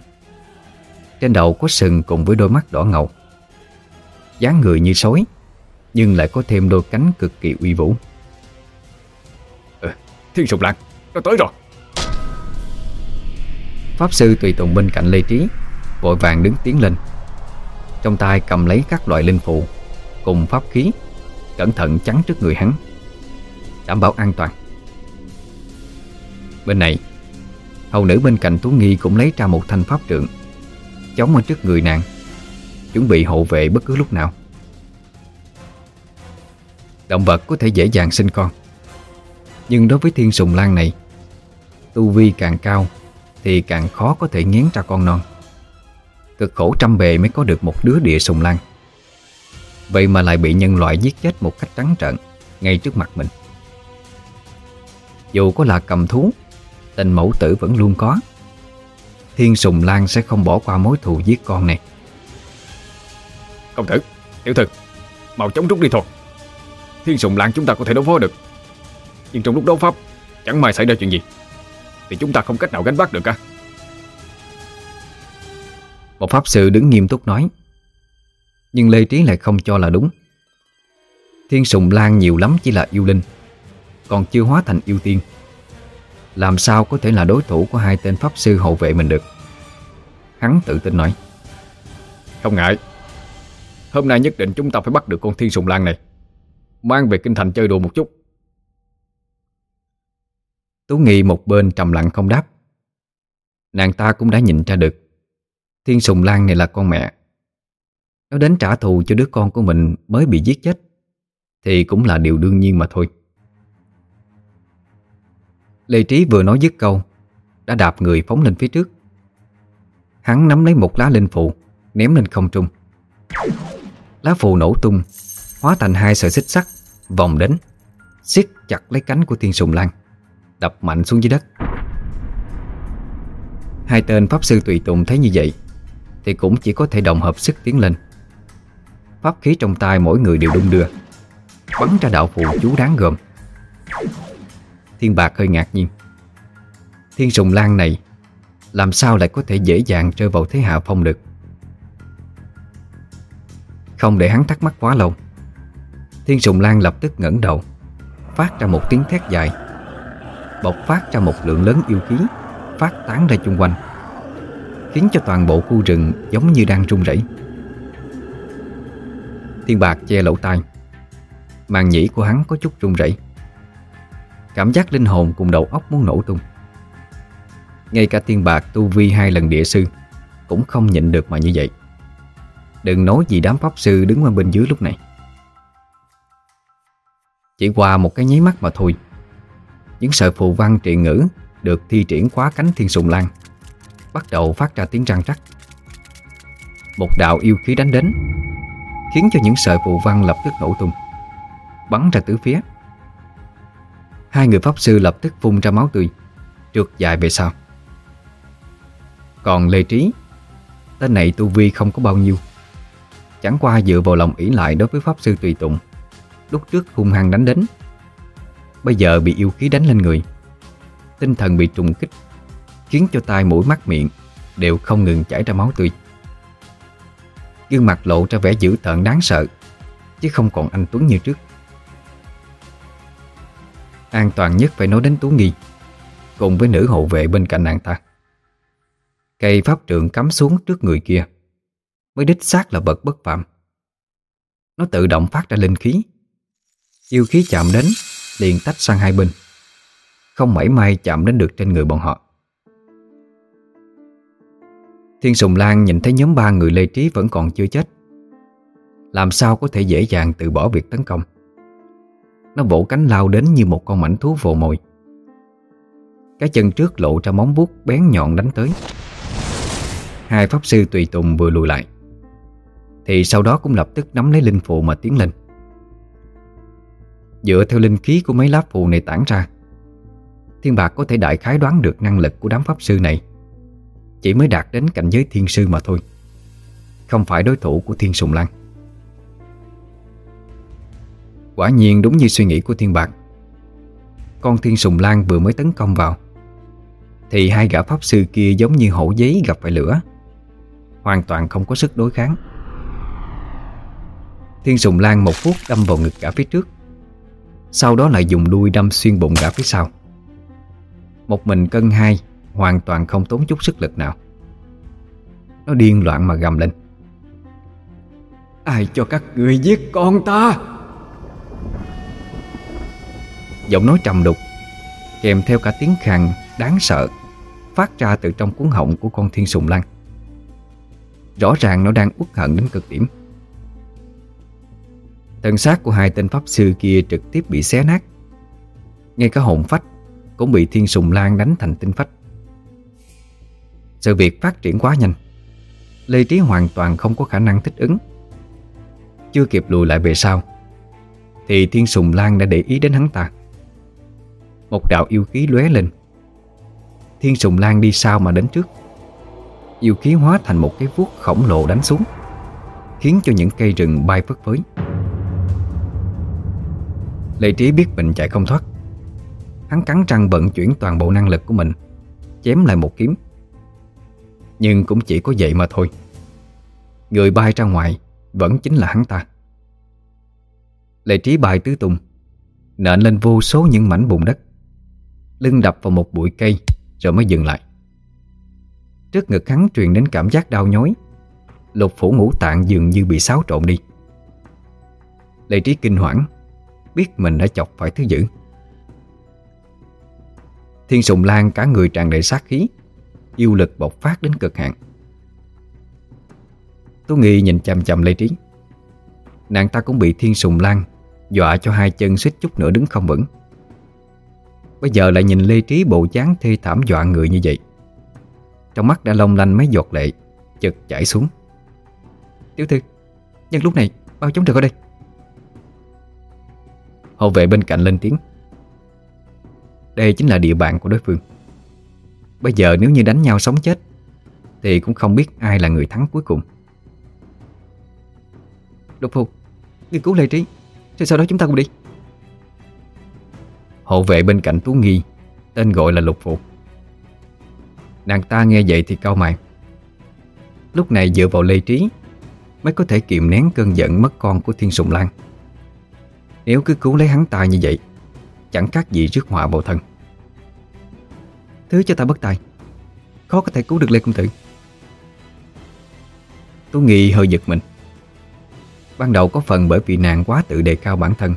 Trên đầu có sừng cùng với đôi mắt đỏ ngầu. Dáng người như sói Nhưng lại có thêm đôi cánh cực kỳ uy vũ. Ừ, Thiên sùng lan Nó tới rồi. Pháp sư tùy tùng bên cạnh Lê Trí Vội vàng đứng tiến lên. Trong tay cầm lấy các loại linh phụ Cùng pháp khí Cẩn thận chắn trước người hắn Đảm bảo an toàn Bên này, Hầu nữ bên cạnh Tú Nghi cũng lấy ra một thanh pháp trượng, Chống ở trước người nàng, Chuẩn bị hộ vệ bất cứ lúc nào. Động vật có thể dễ dàng sinh con, Nhưng đối với thiên sùng lan này, Tu vi càng cao Thì càng khó có thể nghiến ra con non. Cực khổ trăm bề mới có được một đứa địa sùng lan. Vậy mà lại bị nhân loại giết chết một cách trắng trợn Ngay trước mặt mình. Dù có là cầm thú Tình mẫu tử vẫn luôn có. Thiên sùng lan sẽ không bỏ qua mối thù giết con này. Công tử, tiểu thư Mau chống rút đi thôi. Thiên sùng lan chúng ta có thể đối phó được. Nhưng trong lúc đấu pháp Chẳng may xảy ra chuyện gì Thì chúng ta không cách nào gánh vác được cả. Một pháp sư đứng nghiêm túc nói Nhưng Lê Trí lại không cho là đúng. Thiên sùng lan nhiều lắm chỉ là yêu linh Còn chưa hóa thành yêu tiên Làm sao có thể là đối thủ của hai tên pháp sư hộ vệ mình được? Hắn tự tin nói. Không ngại. Hôm nay nhất định chúng ta phải bắt được con thiên sùng lan này. Mang về kinh thành chơi đùa một chút. Tú Nghị một bên trầm lặng không đáp. Nàng ta cũng đã nhìn ra được. Thiên sùng lan này là con mẹ. Nó đến trả thù cho đứa con của mình mới bị giết chết. Thì cũng là điều đương nhiên mà thôi Lê Trí vừa nói dứt câu, Đã đạp người phóng lên phía trước. Hắn nắm lấy một lá linh phụ, Ném lên không trung. Lá phù nổ tung, Hóa thành hai sợi xích sắt, Vòng đến, siết chặt lấy cánh của thiên sùng lan, Đập mạnh xuống dưới đất. Hai tên pháp sư tùy tùng thấy như vậy, Thì cũng chỉ có thể đồng hợp sức tiến lên. Pháp khí trong tay mỗi người đều đung đưa, Bắn ra đạo phù chú đáng gồm Thiên bạc hơi ngạc nhiên. Thiên sùng lan này, Làm sao lại có thể dễ dàng rơi vào thế hạ phong được? Không để hắn thắc mắc quá lâu, Thiên sùng lan lập tức ngẩng đầu, Phát ra một tiếng thét dài, Bộc phát ra một lượng lớn yêu khí Phát tán ra chung quanh, Khiến cho toàn bộ khu rừng giống như đang rung rẩy. Thiên bạc che lỗ tai, Màn nhĩ của hắn có chút rung rẩy. Cảm giác linh hồn cùng đầu óc muốn nổ tung. Ngay cả tiên bạc, tu vi hai lần địa sư Cũng không nhịn được mà như vậy. Đừng nói gì đám pháp sư đứng ở bên dưới lúc này. Chỉ qua một cái nháy mắt mà thôi. Những sợi phù văn triện ngữ Được thi triển quá cánh thiên sùng lan Bắt đầu phát ra tiếng răng rắc. Một đạo yêu khí đánh đến, Khiến cho những sợi phù văn lập tức nổ tung, Bắn ra tứ phía. Hai người pháp sư lập tức phun ra máu tươi Trượt dài về sau. Còn Lê Trí, Tên này tu vi không có bao nhiêu. Chẳng qua dựa vào lòng ỷ lại đối với pháp sư tùy tụng Lúc trước hung hăng đánh đến, Bây giờ bị yêu khí đánh lên người. Tinh thần bị trùng kích, Khiến cho tai mũi mắt miệng Đều không ngừng chảy ra máu tươi. Gương mặt lộ ra vẻ dữ tợn đáng sợ, Chứ không còn anh Tuấn như trước. An toàn nhất phải nói đến Tú Nghi. Cùng với nữ hộ vệ bên cạnh nàng ta. Cây pháp trượng cắm xuống trước người kia. Mới đích xác là bậc bất phạm Nó tự động phát ra linh khí. Yêu khí chạm đến, Liền tách sang hai bên. Không mảy may chạm đến được trên người bọn họ. Thiên Sùng Lan nhìn thấy nhóm ba người Lê Trí vẫn còn chưa chết. Làm sao có thể dễ dàng từ bỏ việc tấn công? Nó vỗ cánh lao đến như một con mảnh thú vồ mồi. Cái chân trước lộ ra móng vuốt bén nhọn đánh tới. Hai pháp sư tùy tùng vừa lùi lại. Thì sau đó cũng lập tức nắm lấy linh phụ mà tiến lên. Dựa theo linh khí của mấy lá phù này tản ra, Thiên Bạc có thể đại khái đoán được năng lực của đám pháp sư này. Chỉ mới đạt đến cảnh giới thiên sư mà thôi. Không phải đối thủ của Thiên Sùng Lan Quả nhiên đúng như suy nghĩ của Thiên Bạc. Con Thiên Sùng Lan vừa mới tấn công vào, Thì hai gã pháp sư kia giống như hổ giấy gặp phải lửa, Hoàn toàn không có sức đối kháng. Thiên Sùng Lan một phút đâm vào ngực gã phía trước, Sau đó lại dùng đuôi đâm xuyên bụng gã phía sau. Một mình cân hai, Hoàn toàn không tốn chút sức lực nào. Nó điên loạn mà gầm lên. Ai cho các người giết con ta? Giọng nói trầm đục, Kèm theo cả tiếng khàn đáng sợ Phát ra từ trong cuốn họng của con thiên sùng lan. Rõ ràng nó đang uất hận đến cực điểm. Thân xác của hai tên pháp sư kia trực tiếp bị xé nát. Ngay cả hồn phách Cũng bị Thiên Sùng Lan đánh thành tinh phách. Sự việc phát triển quá nhanh. Lê Trí hoàn toàn không có khả năng thích ứng. Chưa kịp lùi lại về sau, Thì Thiên Sùng Lan đã để ý đến hắn ta. Một đạo yêu khí lóe lên. Thiên Sùng Lan đi sau mà đến trước? Yêu khí hóa thành một cái vuốt khổng lồ đánh xuống, Khiến cho những cây rừng bay phất phới. Lệ Trí biết mình chạy không thoát. Hắn cắn răng vận chuyển toàn bộ năng lực của mình, Chém lại một kiếm. Nhưng cũng chỉ có vậy mà thôi. Người bay ra ngoài Vẫn chính là hắn ta. Lệ Trí bay tứ tung, Nện lên vô số những mảnh bùn đất. Lưng đập vào một bụi cây, Rồi mới dừng lại. Trước ngực hắn truyền đến cảm giác đau nhói, Lục phủ ngũ tạng dường như bị xáo trộn đi. Lệ trí kinh hoảng, Biết mình đã chọc phải thứ dữ. Thiên sùng lan cả người tràn đầy sát khí, Yêu lực bộc phát đến cực hạn. Tú Nghi nhìn chằm chằm Lê Trí. Nàng ta cũng bị thiên sùng lan Dọa cho hai chân suýt chút nữa đứng không vững. Bây giờ lại nhìn Lê Trí bộ dáng thê thảm dọa người như vậy. Trong mắt đã long lanh mấy giọt lệ Chật chảy xuống. Tiểu thư, Nhân lúc này bao chống được ở đây? Hộ vệ bên cạnh lên tiếng. Đây chính là địa bàn của đối phương. Bây giờ nếu như đánh nhau sống chết, Thì cũng không biết ai là người thắng cuối cùng. Độc phu, Nghiên cứu Lê trí Rồi sau đó chúng ta cùng đi. Hộ vệ bên cạnh Tú Nghi, Tên gọi là Lục Phụ. Nàng ta nghe vậy thì cao mày. Lúc này dựa vào lê trí, Mới có thể kiềm nén cơn giận mất con của Thiên Sùng Lan. Nếu cứ cứu lấy hắn ta như vậy, Chẳng khác gì rước họa vào thân Thứ cho ta bất tài, Khó có thể cứu được Lê Công Tử. Tú Nghi hơi giật mình. Ban đầu có phần bởi vì nàng quá tự đề cao bản thân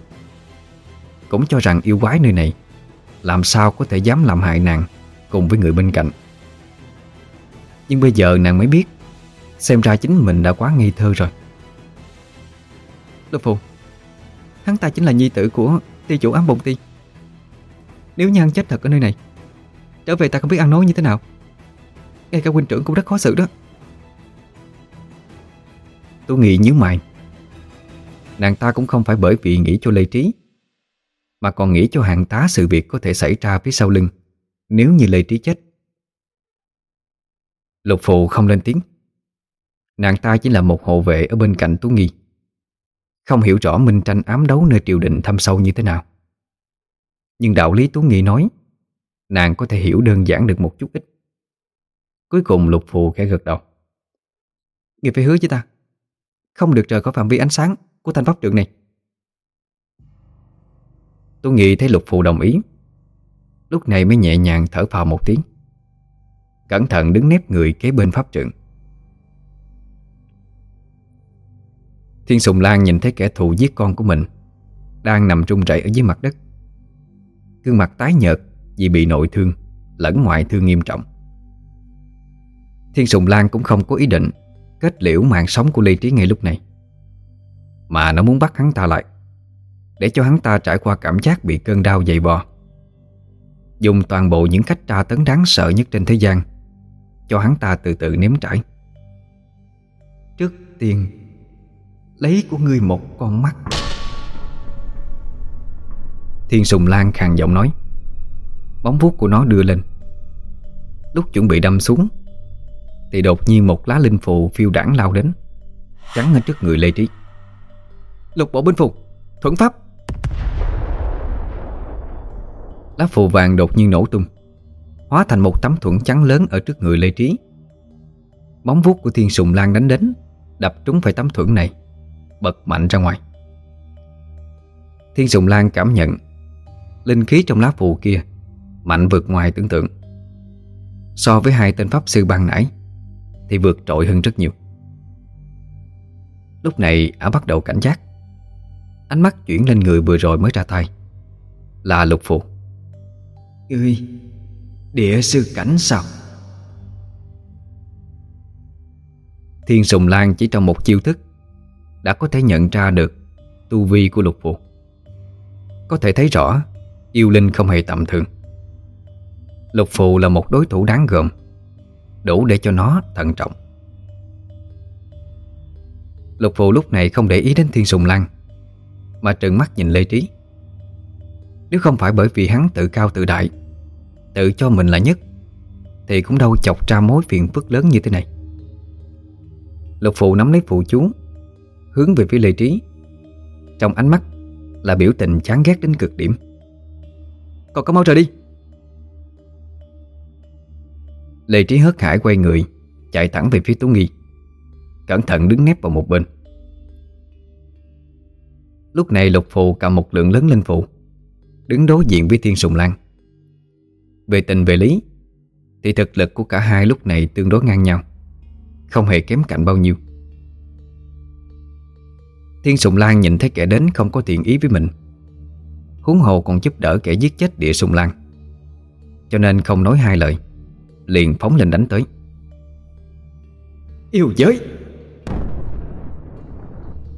cũng cho rằng yêu quái nơi này. Làm sao có thể dám làm hại nàng Cùng với người bên cạnh? Nhưng bây giờ nàng mới biết, Xem ra chính mình đã quá ngây thơ rồi. Lục Phụ Hắn ta chính là nhi tử của ti chủ ám bụng ti. Nếu như hắn chết thật ở nơi này, Trở về ta không biết ăn nói như thế nào. Ngay cả huynh trưởng cũng rất khó xử đó. Tôi nghĩ nhớ mày, Nàng ta cũng không phải bởi vì nghĩ cho Lê Trí. Mà còn nghĩ cho hàng tá sự việc có thể xảy ra phía sau lưng. Nếu như Lê Trí chết. Lục Phụ không lên tiếng. Nàng ta chỉ là một hộ vệ ở bên cạnh Tú Nghi. Không hiểu rõ Minh Tranh ám đấu nơi triều đình thâm sâu như thế nào. Nhưng đạo lý Tú Nghi nói, Nàng có thể hiểu đơn giản được một chút ít. Cuối cùng lục phù khẽ gật đầu. Ngươi phải hứa với ta, Không được rời khỏi phạm vi ánh sáng Của thanh pháp trường này tôi nghĩ thấy lục phù đồng ý. Lúc này mới nhẹ nhàng thở phào một tiếng. Cẩn thận đứng nép người kế bên pháp trận Thiên Sùng Lan nhìn thấy kẻ thù giết con của mình, Đang nằm trung rẩy ở dưới mặt đất. Gương mặt tái nhợt Vì bị nội thương, Lẫn ngoại thương nghiêm trọng. Thiên Sùng Lan cũng không có ý định Kết liễu mạng sống của Lê Trí ngay lúc này. Mà nó muốn bắt hắn ta lại. Để cho hắn ta trải qua cảm giác Bị cơn đau dày bò. Dùng toàn bộ những cách tra tấn đáng sợ nhất trên thế gian, Cho hắn ta từ từ nếm trải. Trước tiên, Lấy của ngươi một con mắt. Thiên Sùng Lan khàn giọng nói. Bóng vuốt của nó đưa lên. Lúc chuẩn bị đâm xuống, Thì đột nhiên một lá linh phù phiêu đảng lao đến, Chắn ở trước người Lê Trí. Lục bộ binh phục, Thuận pháp. Lá phù vàng đột nhiên nổ tung, Hóa thành một tấm thuẫn trắng lớn ở trước người Lê Trí. Bóng vuốt của Thiên Sùng Lan đánh đến, Đập trúng phải tấm thuẫn này, Bật mạnh ra ngoài. Thiên Sùng Lan cảm nhận Linh khí trong lá phù kia Mạnh vượt ngoài tưởng tượng. So với hai tên pháp sư ban nãy Thì vượt trội hơn rất nhiều. Lúc này ả bắt đầu cảnh giác, Ánh mắt chuyển lên người vừa rồi mới ra tay, Là lục phù. Ơi Địa sư cảnh sao Thiên Sùng Lan chỉ trong một chiêu thức Đã có thể nhận ra được Tu vi của lục phụ Có thể thấy rõ Yêu linh không hề tầm thường. Lục phụ là một đối thủ đáng gờm Đủ để cho nó thận trọng. Lục phụ lúc này không để ý đến thiên sùng Lan, Mà trừng mắt nhìn Lê Trí. Nếu không phải bởi vì hắn tự cao tự đại, Tự cho mình là nhất, Thì cũng đâu chọc ra mối phiền phức lớn như thế này. Lục phụ nắm lấy phụ chú, Hướng về phía Lê Trí. Trong ánh mắt là biểu tình chán ghét đến cực điểm. Còn có mau trời đi. Lê Trí hớt hải quay người, Chạy thẳng về phía Tú Nghi. Cẩn thận đứng nép vào một bên. Lúc này Lục phụ cầm một lượng lớn linh phụ. Đứng đối diện với Thiên Sùng Lan. Về tình về lý Thì thực lực của cả hai lúc này tương đối ngang nhau Không hề kém cạnh bao nhiêu. Thiên Sùng Lan nhìn thấy kẻ đến không có thiện ý với mình Huống hồ còn giúp đỡ kẻ giết chết địa Sùng Lan. Cho nên không nói hai lời Liền phóng lên đánh tới. Yêu giới!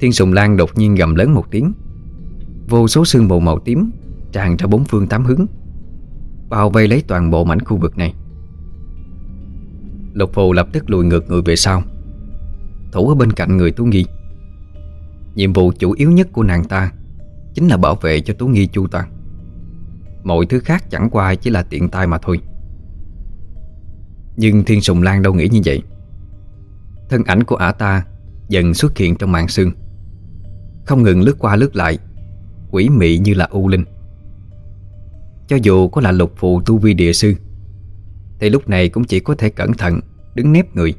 Thiên Sùng Lan đột nhiên gầm lớn một tiếng Vô số sương mù màu tím Tràn ra bốn phương tám hướng, Bao vây lấy toàn bộ mảnh khu vực này. Lục phù lập tức lùi ngược người về sau. Thủ ở bên cạnh người Tú Nghi. Nhiệm vụ chủ yếu nhất của nàng ta Chính là bảo vệ cho Tú Nghi chu toàn. Mọi thứ khác chẳng qua chỉ là tiện tay mà thôi. Nhưng Thiên Sùng Lan đâu nghĩ như vậy. Thân ảnh của ả ta Dần xuất hiện trong màn sương. Không ngừng lướt qua lướt lại, Quỷ mị như là u linh. Cho dù có là lục phù tu vi địa sư Thì lúc này cũng chỉ có thể cẩn thận Đứng nép người.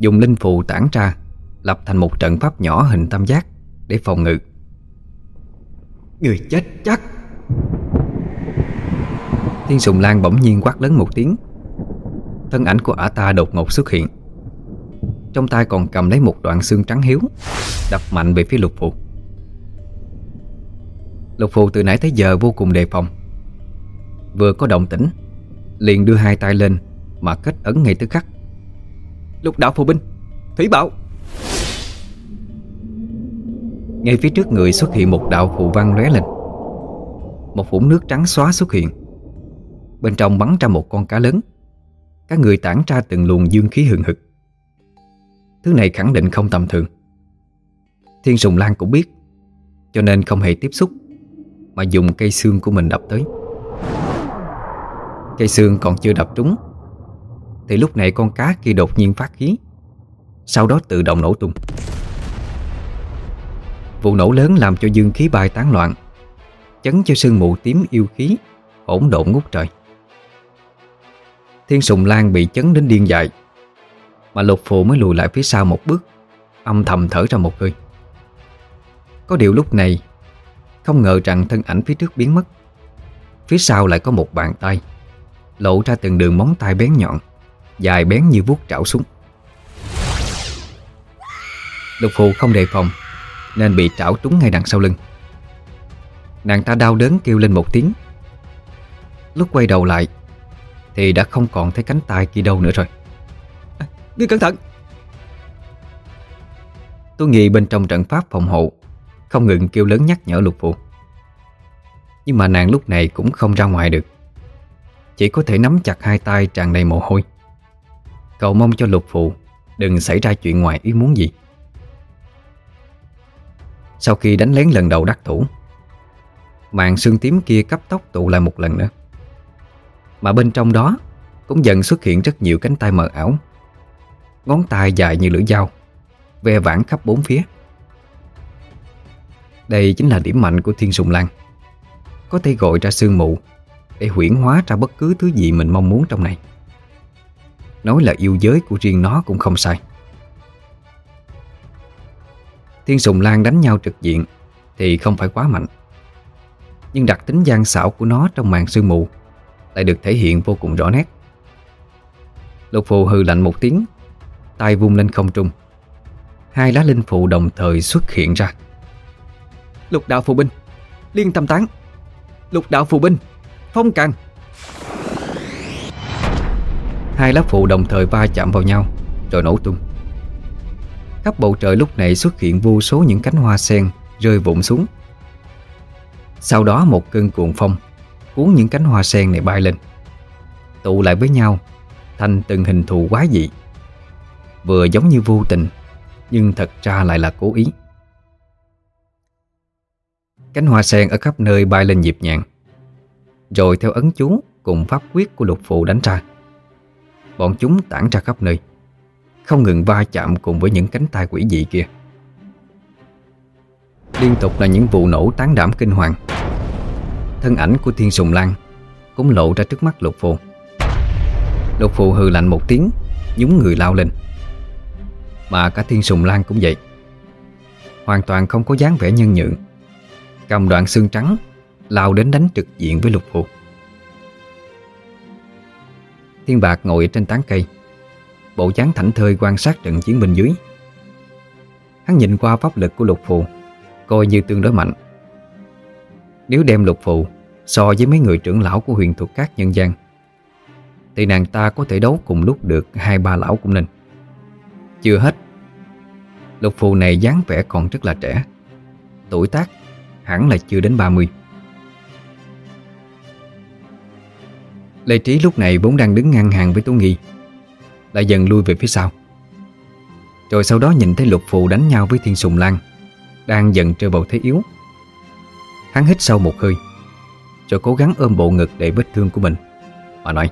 Dùng linh phù tản ra Lập thành một trận pháp nhỏ hình tam giác Để phòng ngự. Người chết chắc. Thiên Sùng Lan bỗng nhiên quát lớn một tiếng. Thân ảnh của ả ta đột ngột xuất hiện. Trong tay còn cầm lấy một đoạn xương trắng hiếu Đập mạnh về phía lục phù. Lục phù từ nãy tới giờ vô cùng đề phòng Vừa có động tĩnh, Liền đưa hai tay lên Mà kết ấn ngay tức khắc. Lục đạo phù binh, Thủy bảo Ngay phía trước người xuất hiện một đạo phù văn lóe lên. Một vũng nước trắng xóa xuất hiện. Bên trong bắn ra một con cá lớn. Các người tản ra từng luồng dương khí hừng hực. Thứ này khẳng định không tầm thường. Thiên Sùng Lan cũng biết, Cho nên không hề tiếp xúc, Mà dùng cây xương của mình đập tới. Cây xương còn chưa đập trúng. Thì lúc này con cá kia đột nhiên phát khí, Sau đó tự động nổ tung. Vụ nổ lớn làm cho dương khí bay tán loạn, Chấn cho sương mù tím yêu khí, Hỗn độn ngút trời. Thiên Sùng Lan bị chấn đến điên dại, Mà lục phụ mới lùi lại phía sau một bước, Âm thầm thở ra một hơi. Có điều lúc này, Không ngờ rằng thân ảnh phía trước biến mất, Phía sau lại có một bàn tay. Lộ ra từng đường móng tay bén nhọn Dài bén như vuốt trảo súng. Lục phụ không đề phòng Nên bị trảo trúng ngay đằng sau lưng. Nàng ta đau đớn kêu lên một tiếng. Lúc quay đầu lại Thì đã không còn thấy cánh tay kia đâu nữa rồi. À, Ngươi cẩn thận! Tôi nghĩ bên trong trận pháp phòng hộ Không ngừng kêu lớn nhắc nhở lục phụ Nhưng mà nàng lúc này cũng không ra ngoài được. Chỉ có thể nắm chặt hai tay tràn đầy mồ hôi. Cậu mong cho lục phụ, Đừng xảy ra chuyện ngoài ý muốn gì. Sau khi đánh lén lần đầu đắc thủ Mạng xương tím kia cấp tốc tụ lại một lần nữa. Mà bên trong đó Cũng dần xuất hiện rất nhiều cánh tay mờ ảo. Ngón tay dài như lưỡi dao, Ve vãn khắp bốn phía. Đây chính là điểm mạnh của Thiên Sùng Lan. Có thể gọi ra sương mù để huyển hóa ra bất cứ thứ gì mình mong muốn trong này. Nói là yêu giới của riêng nó cũng không sai. Thiên Sùng Lan đánh nhau trực diện Thì không phải quá mạnh. Nhưng đặc tính gian xảo của nó trong màn sương mù Lại được thể hiện vô cùng rõ nét. Lục phù hư lạnh một tiếng, tay vung lên không trung. Hai lá linh phụ đồng thời xuất hiện ra. Lục đạo phù binh, Liên tâm tán. Lục đạo phù binh. Phong càng Hai lá phụ đồng thời va chạm vào nhau, Rồi nổ tung. Khắp bầu trời lúc này xuất hiện vô số những cánh hoa sen Rơi vụn xuống. Sau đó một cơn cuồng phong Cuốn những cánh hoa sen này bay lên, Tụ lại với nhau Thành từng hình thù quá dị. Vừa giống như vô tình, Nhưng thật ra lại là cố ý. Cánh hoa sen ở khắp nơi bay lên nhịp nhàng. Rồi theo ấn chú Cùng pháp quyết của lục phụ đánh ra. Bọn chúng tản ra khắp nơi, Không ngừng va chạm cùng với những cánh tay quỷ dị kia. Liên tục là những vụ nổ tán đảm kinh hoàng. Thân ảnh của Thiên Sùng Lan Cũng lộ ra trước mắt lục phụ. Lục phụ hừ lạnh một tiếng, Nhúng người lao lên. Mà cả Thiên Sùng Lan cũng vậy. Hoàn toàn không có dáng vẻ nhân nhượng. Cầm đoạn xương trắng Lao đến đánh trực diện với lục phụ Thiên Bạc ngồi trên tán cây, Bộ dáng thảnh thơi quan sát trận chiến bên dưới. Hắn nhìn qua pháp lực của lục phù Coi như tương đối mạnh. Nếu đem lục phù So với mấy người trưởng lão của huyền thuộc các nhân gian, Thì nàng ta có thể đấu cùng lúc được Hai ba lão cũng nên. Chưa hết, Lục phù này dáng vẻ còn rất là trẻ, Tuổi tác hẳn là chưa đến 30 Lê Trí lúc này vốn đang đứng ngang hàng với Tú Nghi Lại dần lui về phía sau. Rồi sau đó nhìn thấy lục phù đánh nhau với Thiên Sùng Lan Đang dần rơi vào thế yếu. Hắn hít sâu một hơi Rồi cố gắng ôm bộ ngực để vết thương của mình. Mà nói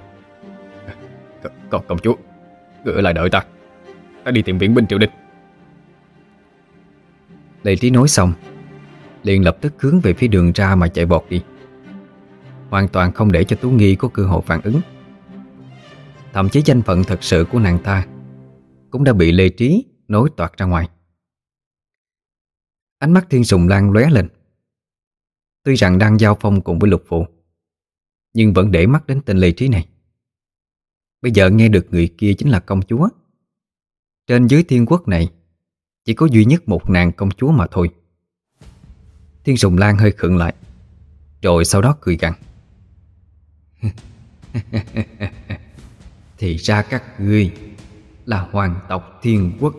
Công, công chúa Gửi lại đợi ta. Ta đi tìm viện binh triều đình. Lê Trí nói xong liền lập tức hướng về phía đường ra mà chạy vọt đi Hoàn toàn không để cho Tú Nghi có cơ hội phản ứng. Thậm chí danh phận thật sự của nàng ta Cũng đã bị Lê Trí nối toạt ra ngoài. Ánh mắt Thiên Sùng Lan lóe lên. Tuy rằng đang giao phong cùng với lục phụ, Nhưng vẫn để mắt đến tên Lê Trí này. Bây giờ nghe được người kia chính là công chúa. Trên dưới thiên quốc này, Chỉ có duy nhất một nàng công chúa mà thôi. Thiên Sùng Lan hơi khựng lại, Rồi sau đó cười gằn. Thì ra các ngươi Là hoàng tộc thiên quốc.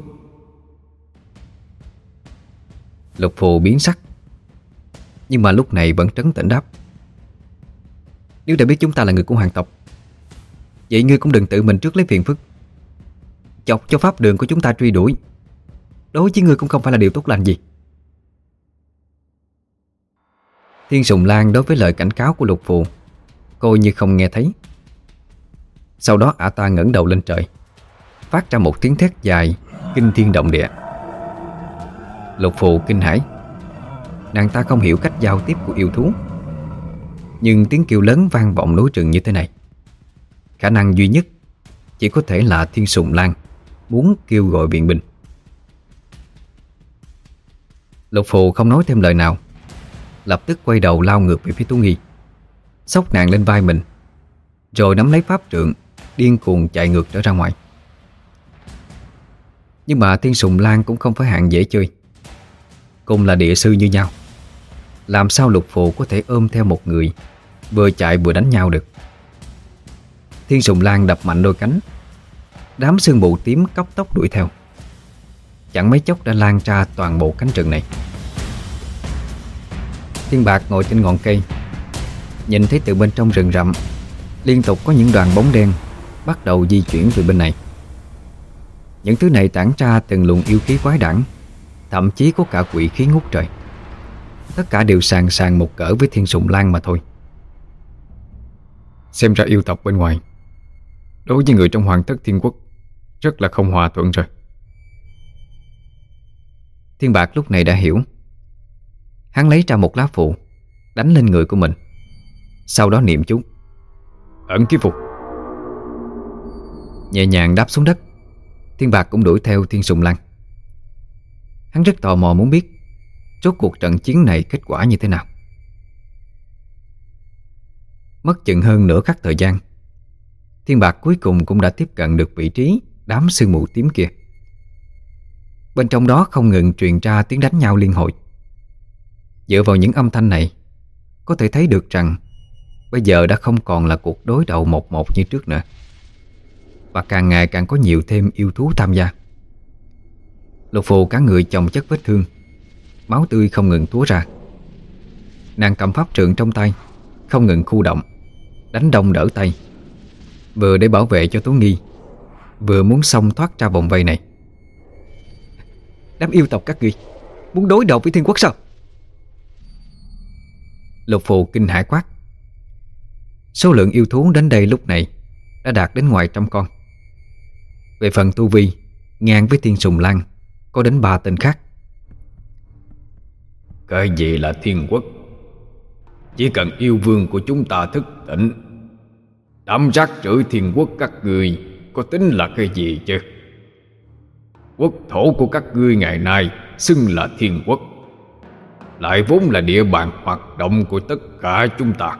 Lục phù biến sắc, Nhưng mà lúc này vẫn trấn tĩnh đáp. Nếu đã biết chúng ta là người của hoàng tộc, Vậy ngươi cũng đừng tự mình trước lấy phiền phức. Chọc cho pháp đường của chúng ta truy đuổi, Đối với ngươi cũng không phải là điều tốt lành gì. Thiên Sùng Lan đối với lời cảnh cáo của lục phù Coi như không nghe thấy. Sau đó ả ta ngẩng đầu lên trời, Phát ra một tiếng thét dài, Kinh thiên động địa. Lục phù kinh hãi. Nàng ta không hiểu cách giao tiếp của yêu thú, Nhưng tiếng kêu lớn vang vọng núi rừng như thế này. Khả năng duy nhất Chỉ có thể là Thiên Sùng Lan, Muốn kêu gọi viện binh Lục phù không nói thêm lời nào, Lập tức quay đầu lao ngược về phía Tú Nghi. Xốc nàng lên vai mình. Rồi nắm lấy pháp trượng, Điên cuồng chạy ngược trở ra ngoài. Nhưng mà Thiên Sùng Lan cũng không phải hạng dễ chơi. Cùng là địa sư như nhau. Làm sao lục phù có thể ôm theo một người, Vừa chạy vừa đánh nhau được? Thiên Sùng Lan đập mạnh đôi cánh. Đám sương mù tím cóc tóc đuổi theo. Chẳng mấy chốc đã lan ra toàn bộ cánh rừng này. Thiên Bạc ngồi trên ngọn cây Nhìn thấy từ bên trong rừng rậm, Liên tục có những đoàn bóng đen Bắt đầu di chuyển về bên này. Những thứ này tản ra từng luồng yêu khí quái đản, Thậm chí có cả quỷ khí ngút trời. Tất cả đều sàng sàng một cỡ với thiên sùng lan mà thôi. Xem ra yêu tộc bên ngoài, Đối với người trong hoàng thất thiên quốc, Rất là không hòa thuận rồi. Thiên Bạc lúc này đã hiểu. Hắn lấy ra một lá phụ, Đánh lên người của mình. Sau đó niệm chú. Ẩn ký phục. Nhẹ nhàng đáp xuống đất. Thiên Bạc cũng đuổi theo Thiên Sùng Lan Hắn rất tò mò muốn biết Rốt cuộc trận chiến này kết quả như thế nào. Mất chừng hơn nửa khắc thời gian, Thiên Bạc cuối cùng cũng đã tiếp cận được vị trí Đám sương mù tím kia. Bên trong đó không ngừng truyền ra tiếng đánh nhau liên hồi. Dựa vào những âm thanh này, Có thể thấy được rằng Bây giờ đã không còn là cuộc đối đầu một một như trước nữa. Và càng ngày càng có nhiều thêm yêu thú tham gia. Lục phù cả người chồng chất vết thương. Máu tươi không ngừng túa ra. Nàng cầm pháp trượng trong tay, Không ngừng khu động, Đánh đông đỡ tay. Vừa để bảo vệ cho Tú Nghi, Vừa muốn xong thoát ra vòng vây này. Đám yêu tộc các ngươi, Muốn đối đầu với thiên quốc sao? Lục phù kinh hải quát. Số lượng yêu thú đến đây lúc này Đã đạt đến ngoài trăm con. Về phần tu vi, Ngang với thiên sùng lan, Có đến ba tên khác. Cái gì là thiên quốc? Chỉ cần yêu vương của chúng ta thức tỉnh, Đám rác rưởi thiên quốc các người Có tính là cái gì chứ? Quốc thổ của các ngươi ngày nay Xưng là thiên quốc, Lại vốn là địa bàn hoạt động Của tất cả chúng ta.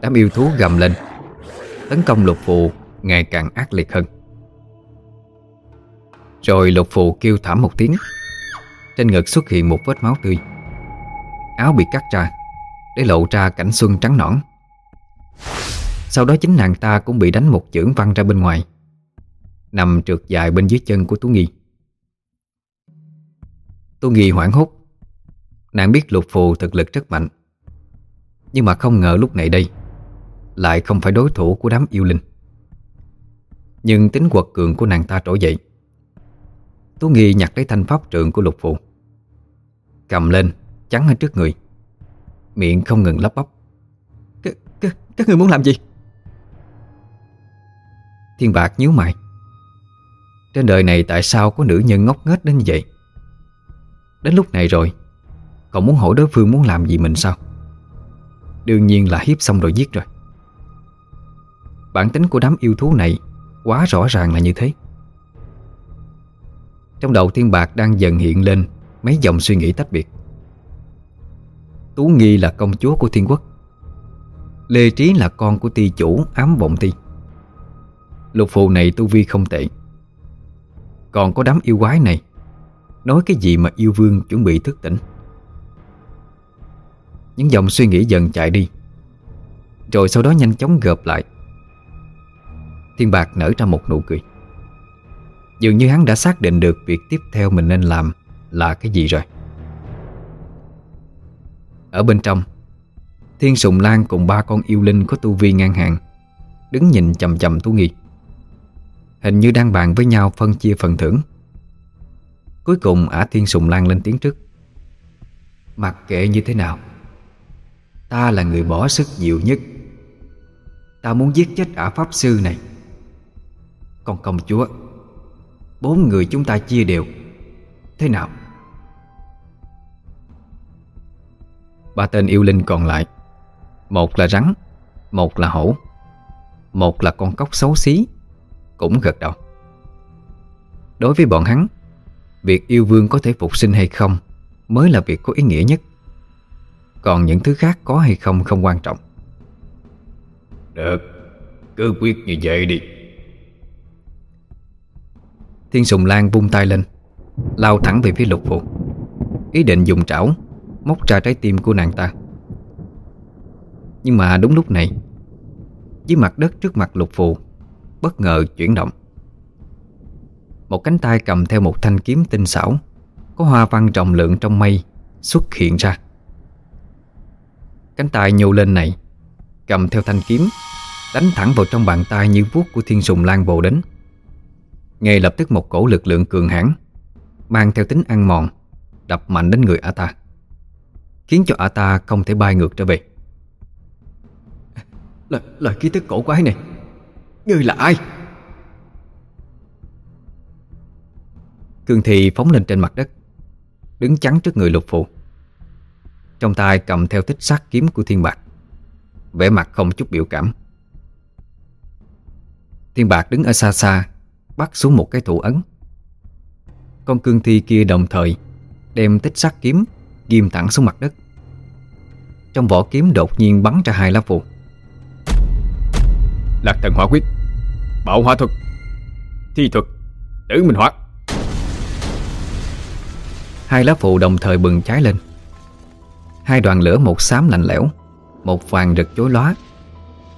Đám yêu thú gầm lên. Tấn công lục phụ ngày càng ác liệt hơn. Rồi lục phụ kêu thảm một tiếng. Trên ngực xuất hiện một vết máu tươi. Áo bị cắt ra, Để lộ ra cảnh xuân trắng nõn. Sau đó chính nàng ta cũng bị đánh một chưởng văng ra bên ngoài, Nằm trượt dài bên dưới chân của Tú Nghi. Tú Nghi hoảng hốt. Nàng biết lục phù thực lực rất mạnh, Nhưng mà không ngờ lúc này đây lại không phải đối thủ của đám yêu linh. Nhưng tính quật cường của nàng ta trỗi dậy. Tú Nghi nhặt lấy thanh pháp trượng của lục phụ. Cầm lên Chắn ở trước người. Miệng không ngừng lắp bắp. Các, các, các người muốn làm gì? Thiên bạc nhíu mày. Trên đời này tại sao có nữ nhân ngốc nghếch đến như vậy? Đến lúc này rồi Cậu muốn hỏi đối phương muốn làm gì mình sao? Đương nhiên là hiếp xong rồi giết rồi. Bản tính của đám yêu thú này Quá rõ ràng là như thế. Trong đầu thiên bạc đang dần hiện lên Mấy dòng suy nghĩ tách biệt. Tú Nghi là công chúa của thiên quốc. Lê Trí là con của ti chủ ám vọng ti. Lục phù này tu vi không tệ. Còn có đám yêu quái này, Nói cái gì mà yêu vương chuẩn bị thức tỉnh? Những dòng suy nghĩ dần chạy đi, Rồi sau đó nhanh chóng gợp lại. Thiên Bạc nở ra một nụ cười. Dường như hắn đã xác định được Việc tiếp theo mình nên làm Là cái gì rồi. Ở bên trong, Thiên Sùng Lan cùng ba con yêu linh Có tu vi ngang hàng, Đứng nhìn chầm chầm Tú Nghi. Hình như đang bàn với nhau phân chia phần thưởng. Cuối cùng Ả Thiên Sùng Lan lên tiếng trước. Mặc kệ như thế nào, Ta là người bỏ sức nhiều nhất. Ta muốn giết chết Ả Pháp Sư này. Còn công chúa. Bốn người chúng ta chia đều. Thế nào? Ba tên yêu linh còn lại. Một là rắn, Một là hổ, Một là con cóc xấu xí, cũng gật đầu. Đối với bọn hắn, Việc yêu vương có thể phục sinh hay không Mới là việc có ý nghĩa nhất. Còn những thứ khác có hay không không quan trọng. Được, Cứ quyết như vậy đi. Thiên Sùng Lan vung tay lên, Lao thẳng về phía lục phụ Ý định dùng trảo Móc ra trái tim của nàng ta. Nhưng mà đúng lúc này, Dưới mặt đất trước mặt lục phù Bất ngờ chuyển động. Một cánh tay cầm theo một thanh kiếm tinh xảo, Có hoa văn rộng lượng trong mây Xuất hiện ra. Cánh tay nhô lên này, Cầm theo thanh kiếm, Đánh thẳng vào trong bàn tay như vuốt của thiên sùng lan bồ đến. Ngay lập tức một cổ lực lượng cường hãn Mang theo tính ăn mòn Đập mạnh đến người Ata. Khiến cho Ata không thể bay ngược trở về. Lời, lời ký tức cổ quái này Ngươi là ai? Cương Thị phóng lên trên mặt đất Đứng chắn trước người lục phụ. Trong tay cầm theo tích sát kiếm của thiên bạc vẻ mặt không chút biểu cảm. Thiên bạc đứng ở xa xa Bắt xuống một cái thủ ấn. Con cương thi kia đồng thời Đem tích sát kiếm Ghim thẳng xuống mặt đất. Trong vỏ kiếm đột nhiên bắn ra hai lá phù. Lạc thần hỏa quyết Bạo hỏa thuật Thi thuật Tử minh hỏa Hai lá phụ đồng thời bừng cháy lên. Hai đoàn lửa một xám lạnh lẽo Một vàng rực chối lóa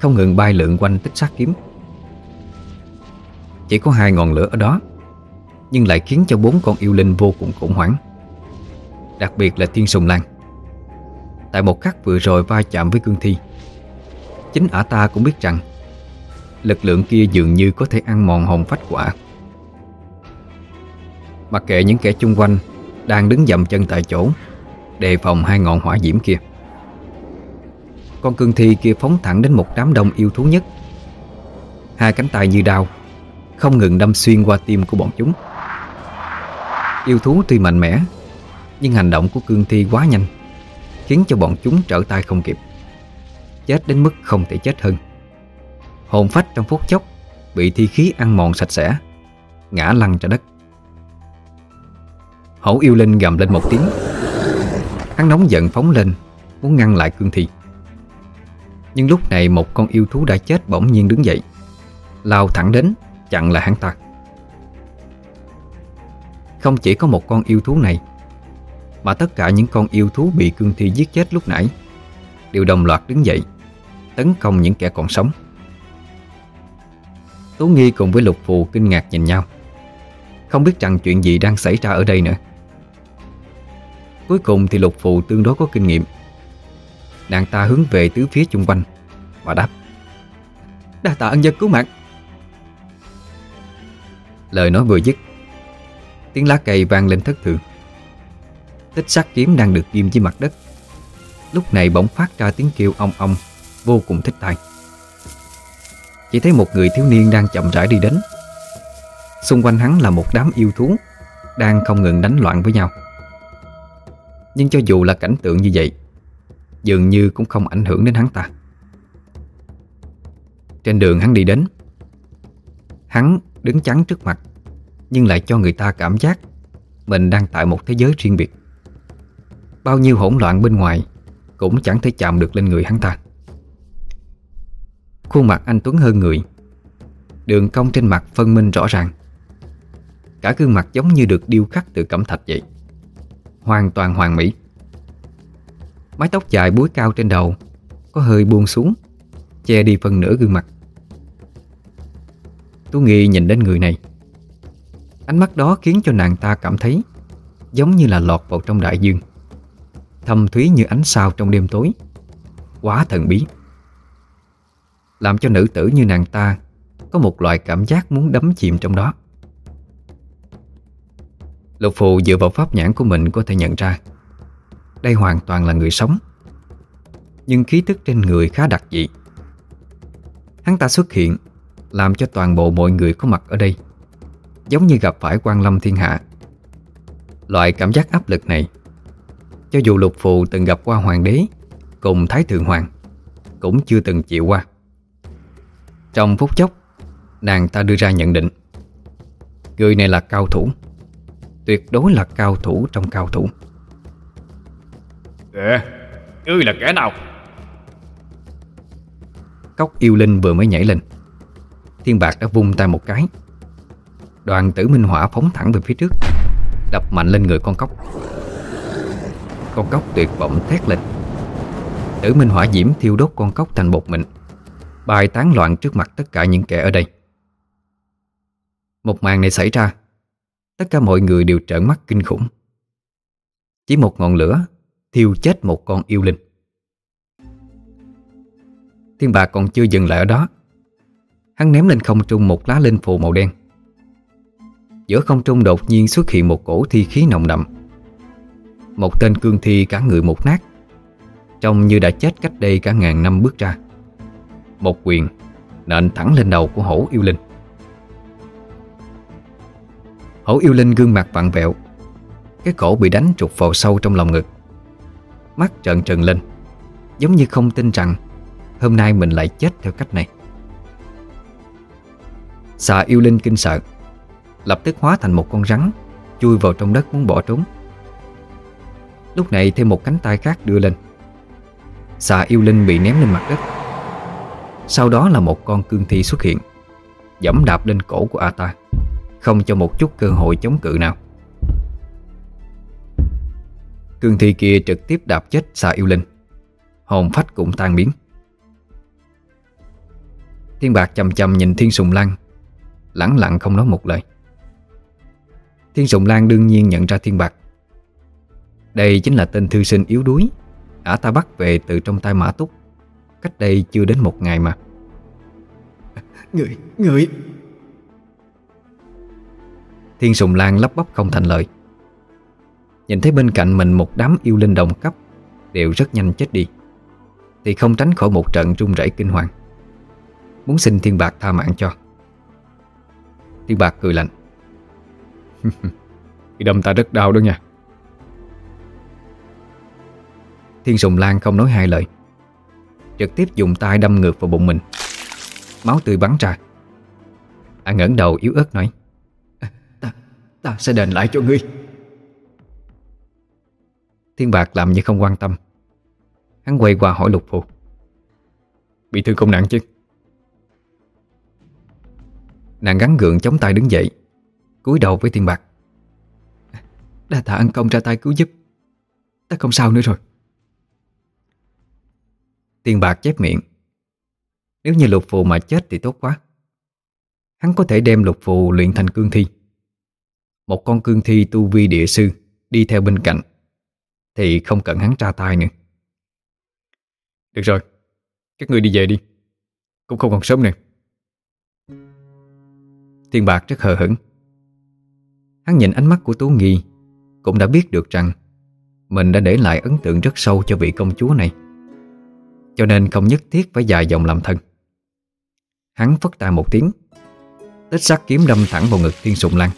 Không ngừng bay lượn quanh tích sát kiếm chỉ có hai ngọn lửa ở đó, Nhưng lại khiến cho bốn con yêu linh vô cùng khủng hoảng, Đặc biệt là Thiên Sùng Lan. Tại một khắc vừa rồi va chạm với cương thi, Chính ả ta cũng biết rằng Lực lượng kia dường như có thể ăn mòn hồn phách quả Mặc kệ những kẻ chung quanh Đang đứng dậm chân tại chỗ, Đề phòng hai ngọn hỏa diễm kia. Con cương thi kia phóng thẳng đến một đám đông yêu thú nhất. Hai cánh tay như đao không ngừng đâm xuyên qua tim của bọn chúng. Yêu thú tuy mạnh mẽ, Nhưng hành động của cương thi quá nhanh, Khiến cho bọn chúng trở tay không kịp, Chết đến mức không thể chết hơn. Hồn phách trong phút chốc Bị thi khí ăn mòn sạch sẽ, Ngã lăn ra đất. Hổ yêu linh gầm lên một tiếng, Hắn nóng giận phóng lên, Muốn ngăn lại cương thi. Nhưng lúc này một con yêu thú đã chết bỗng nhiên đứng dậy, Lao thẳng đến Chặn lại hắn ta. Không chỉ có một con yêu thú này, Mà tất cả những con yêu thú bị cương thi giết chết lúc nãy Đều đồng loạt đứng dậy, Tấn công những kẻ còn sống. Tú Nghi cùng với Lục Phù kinh ngạc nhìn nhau. Không biết rằng chuyện gì đang xảy ra ở đây nữa. Cuối cùng thì Lục Phù tương đối có kinh nghiệm. Nàng ta hướng về tứ phía chung quanh Và đáp, Đa tạ ân dân cứu mạng. Lời nói vừa dứt, Tiếng lá cây vang lên thất thường. Tích sắc kiếm đang được ghim dưới mặt đất. Lúc này bỗng phát ra tiếng kêu ong ong, Vô cùng thích tai Chỉ thấy một người thiếu niên đang chậm rãi đi đến. Xung quanh hắn là một đám yêu thú, Đang không ngừng đánh loạn với nhau. Nhưng cho dù là cảnh tượng như vậy, Dường như cũng không ảnh hưởng đến hắn ta. Trên đường hắn đi đến, Hắn đứng chắn trước mặt, Nhưng lại cho người ta cảm giác Mình đang tại một thế giới riêng biệt. Bao nhiêu hỗn loạn bên ngoài Cũng chẳng thể chạm được lên người hắn ta. Khuôn mặt anh Tuấn hơn người, Đường cong trên mặt phân minh rõ ràng. Cả gương mặt giống như được điêu khắc từ cẩm thạch vậy, Hoàn toàn hoàn mỹ. Mái tóc dài búi cao trên đầu Có hơi buông xuống, Che đi phần nửa gương mặt. Tú Nghi nhìn đến người này. Ánh mắt đó khiến cho nàng ta cảm thấy Giống như là lọt vào trong đại dương. Thâm thúy như ánh sao trong đêm tối. Quá thần bí. Làm cho nữ tử như nàng ta Có một loại cảm giác muốn đắm chìm trong đó. Lục phù dựa vào pháp nhãn của mình Có thể nhận ra, Đây hoàn toàn là người sống. Nhưng khí tức trên người khá đặc dị. Hắn ta xuất hiện làm cho toàn bộ mọi người có mặt ở đây. Giống như gặp phải quan lâm thiên hạ. Loại cảm giác áp lực này Cho dù lục phù từng gặp qua hoàng đế Cùng thái thượng hoàng Cũng chưa từng chịu qua. Trong phút chốc Nàng ta đưa ra nhận định Người này là cao thủ Tuyệt đối là cao thủ trong cao thủ. Ê, ngươi là kẻ nào? Cốc yêu linh vừa mới nhảy lên Thiên Bạc đã vung tay một cái. Đoàn tử minh hỏa phóng thẳng về phía trước, Đập mạnh lên người con cóc. Con cóc tuyệt vọng thét lên. Tử minh hỏa diễm thiêu đốt con cóc thành bột mịn, Bài tán loạn trước mặt tất cả những kẻ ở đây. Một màn này xảy ra, Tất cả mọi người đều trợn mắt kinh khủng. Chỉ một ngọn lửa Thiêu chết một con yêu linh. Thiên bạc còn chưa dừng lại ở đó. Hắn ném lên không trung một lá linh phù màu đen. Giữa không trung đột nhiên xuất hiện một cổ thi khí nồng đậm. Một tên cương thi cả người một nát, Trông như đã chết cách đây cả ngàn năm bước ra. Một quyền nện thẳng lên đầu của hổ yêu linh. Hổ yêu linh gương mặt vặn vẹo, Cái cổ bị đánh trục vào sâu trong lòng ngực. Mắt trợn trừng lên, Giống như không tin rằng Hôm nay mình lại chết theo cách này. Xà yêu linh kinh sợ, Lập tức hóa thành một con rắn, Chui vào trong đất muốn bỏ trốn. Lúc này thêm một cánh tay khác đưa lên. Xà yêu linh bị ném lên mặt đất. Sau đó là một con cương thi xuất hiện, Dẫm đạp lên cổ của Ata, Không cho một chút cơ hội chống cự nào. Cương thi kia trực tiếp đạp chết xà yêu linh. Hồn phách cũng tan biến. Thiên bạc chầm chầm nhìn Thiên Sùng Lăng Lặng lặng không nói một lời. Thiên Sùng Lan đương nhiên nhận ra Thiên Bạc. Đây chính là tên thư sinh yếu đuối Ả ta bắt về từ trong tay Mã Túc Cách đây chưa đến một ngày mà. Người, người. Thiên Sùng Lan lắp bắp không thành lời. Nhìn thấy bên cạnh mình một đám yêu linh đồng cấp Đều rất nhanh chết đi. Thì không tránh khỏi một trận rung rẩy kinh hoàng. Muốn xin Thiên Bạc tha mạng cho Thiên Bạc cười lạnh. Thì đâm ta rất đau đó nha. Thiên Sùng Lan không nói hai lời. Trực tiếp dùng tay đâm ngược vào bụng mình. Máu tươi bắn ra. Anh ngẩng đầu yếu ớt nói Ta, ta sẽ đền lại cho ngươi. Thiên Bạc làm như không quan tâm. Hắn quay qua hỏi lục phù. Bị thương không nặng chứ Nàng gắn gượng chống tay đứng dậy, cúi đầu với tiền Bạc. Đa tạ ăn công ra tay cứu giúp. Ta không sao nữa rồi. Tiền Bạc chép miệng. Nếu như lục phù mà chết thì tốt quá. Hắn có thể đem lục phù luyện thành cương thi. Một con cương thi tu vi địa sư Đi theo bên cạnh Thì không cần hắn tra tay nữa. Được rồi, Các người đi về đi. Cũng không còn sớm nữa. Thiên Bạc rất hờ hững. Hắn nhìn ánh mắt của Tú Nghi, Cũng đã biết được rằng Mình đã để lại ấn tượng rất sâu cho vị công chúa này. Cho nên không nhất thiết phải dài dòng làm thân. Hắn phất tay một tiếng, Tích sắc kiếm đâm thẳng vào ngực Thiên Sùng Lan.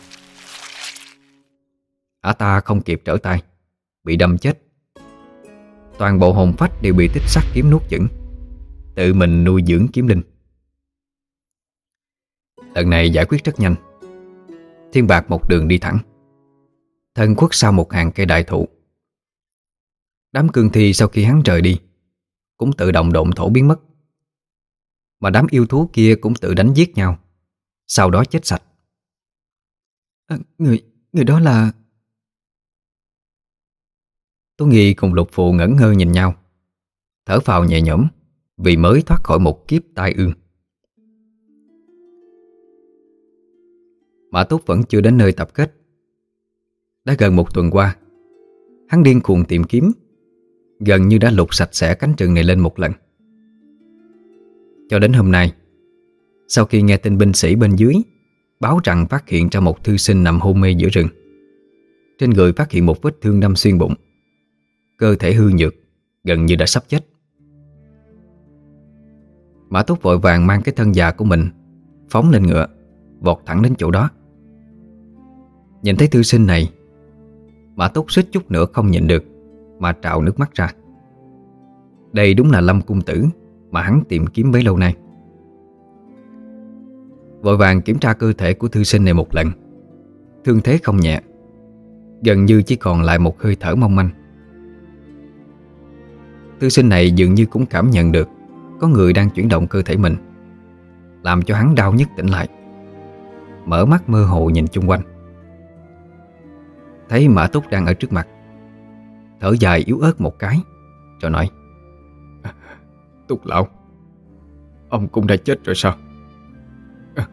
Ả ta không kịp trở tay, Bị đâm chết. Toàn bộ hồn phách đều bị tích sắc kiếm nuốt chửng. Tự mình nuôi dưỡng kiếm linh. Lần này giải quyết rất nhanh. Thiên Bạc một đường đi thẳng. Thân khuất sau một hàng cây đại thụ. Đám cương thi sau khi hắn rời đi Cũng tự động độn thổ biến mất. Mà đám yêu thú kia cũng tự đánh giết nhau Sau đó chết sạch. À, Người, người đó là Tú Nghi cùng lục phụ ngẩn ngơ nhìn nhau Thở phào nhẹ nhõm Vì mới thoát khỏi một kiếp tai ương Mã Túc vẫn chưa đến nơi tập kết. Đã gần một tuần qua, Hắn điên cuồng tìm kiếm, Gần như đã lục sạch sẽ cánh rừng này lên một lần. Cho đến hôm nay, Sau khi nghe tin binh sĩ bên dưới Báo rằng phát hiện ra một thư sinh nằm hôn mê giữa rừng, Trên người phát hiện một vết thương đâm xuyên bụng, Cơ thể hư nhược, Gần như đã sắp chết. Mã Túc vội vàng mang cái thân già của mình Phóng lên ngựa, Vọt thẳng đến chỗ đó. Nhìn thấy thư sinh này Mã Túc suýt chút nữa không nhịn được, Mà trào nước mắt ra. Đây đúng là Lâm Cung Tử Mà hắn tìm kiếm bấy lâu nay. Vội vàng kiểm tra cơ thể của thư sinh này một lần. Thương thế không nhẹ, Gần như chỉ còn lại một hơi thở mong manh. Thư sinh này dường như cũng cảm nhận được Có người đang chuyển động cơ thể mình, Làm cho hắn đau nhất tỉnh lại. Mở mắt mơ hồ nhìn chung quanh. Thấy Mã Túc đang ở trước mặt. Thở dài yếu ớt một cái Rồi nói Túc lão Ông cũng đã chết rồi sao?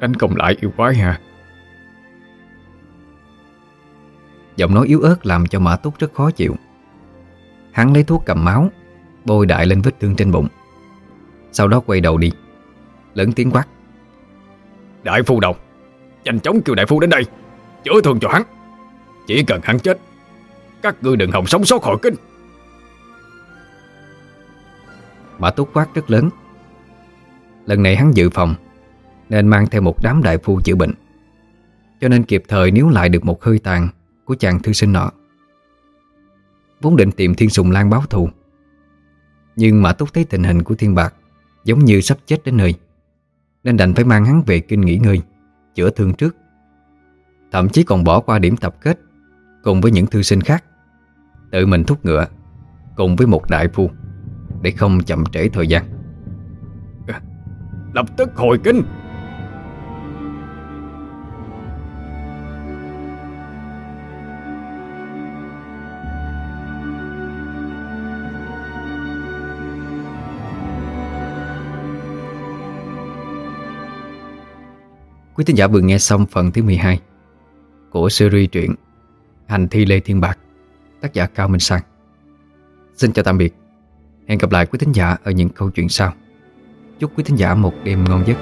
Đánh công lại yêu quái hả? Giọng nói yếu ớt làm cho Mã Túc rất khó chịu. Hắn lấy thuốc cầm máu Bôi đại lên vết thương trên bụng. Sau đó quay đầu đi Lớn tiếng quát Đại phu đâu Nhanh chóng kêu đại phu đến đây Chữa thương cho hắn chỉ cần hắn chết, Các ngươi đừng hòng sống sót khỏi kinh Mã Túc quát rất lớn. Lần này hắn dự phòng, Nên mang theo một đám đại phu chữa bệnh. Cho nên kịp thời níu lại được một hơi tàn Của chàng thư sinh nọ. Vốn định tìm Thiên Sùng Lan báo thù, Nhưng Mã Túc thấy tình hình của Thiên Bạc Giống như sắp chết đến nơi, Nên đành phải mang hắn về kinh nghỉ ngơi, Chữa thương trước. Thậm chí còn bỏ qua điểm tập kết Cùng với những thư sinh khác. Tự mình thúc ngựa Cùng với một đại phu Để không chậm trễ thời gian. Lập tức hồi kinh. Quý thính giả vừa nghe xong phần thứ 12 Của series truyện Hành thi Lê Thiên Bạc. Tác giả Cao Minh Sang. Xin chào tạm biệt. Hẹn gặp lại quý thính giả ở những câu chuyện sau. Chúc quý thính giả một đêm ngon giấc.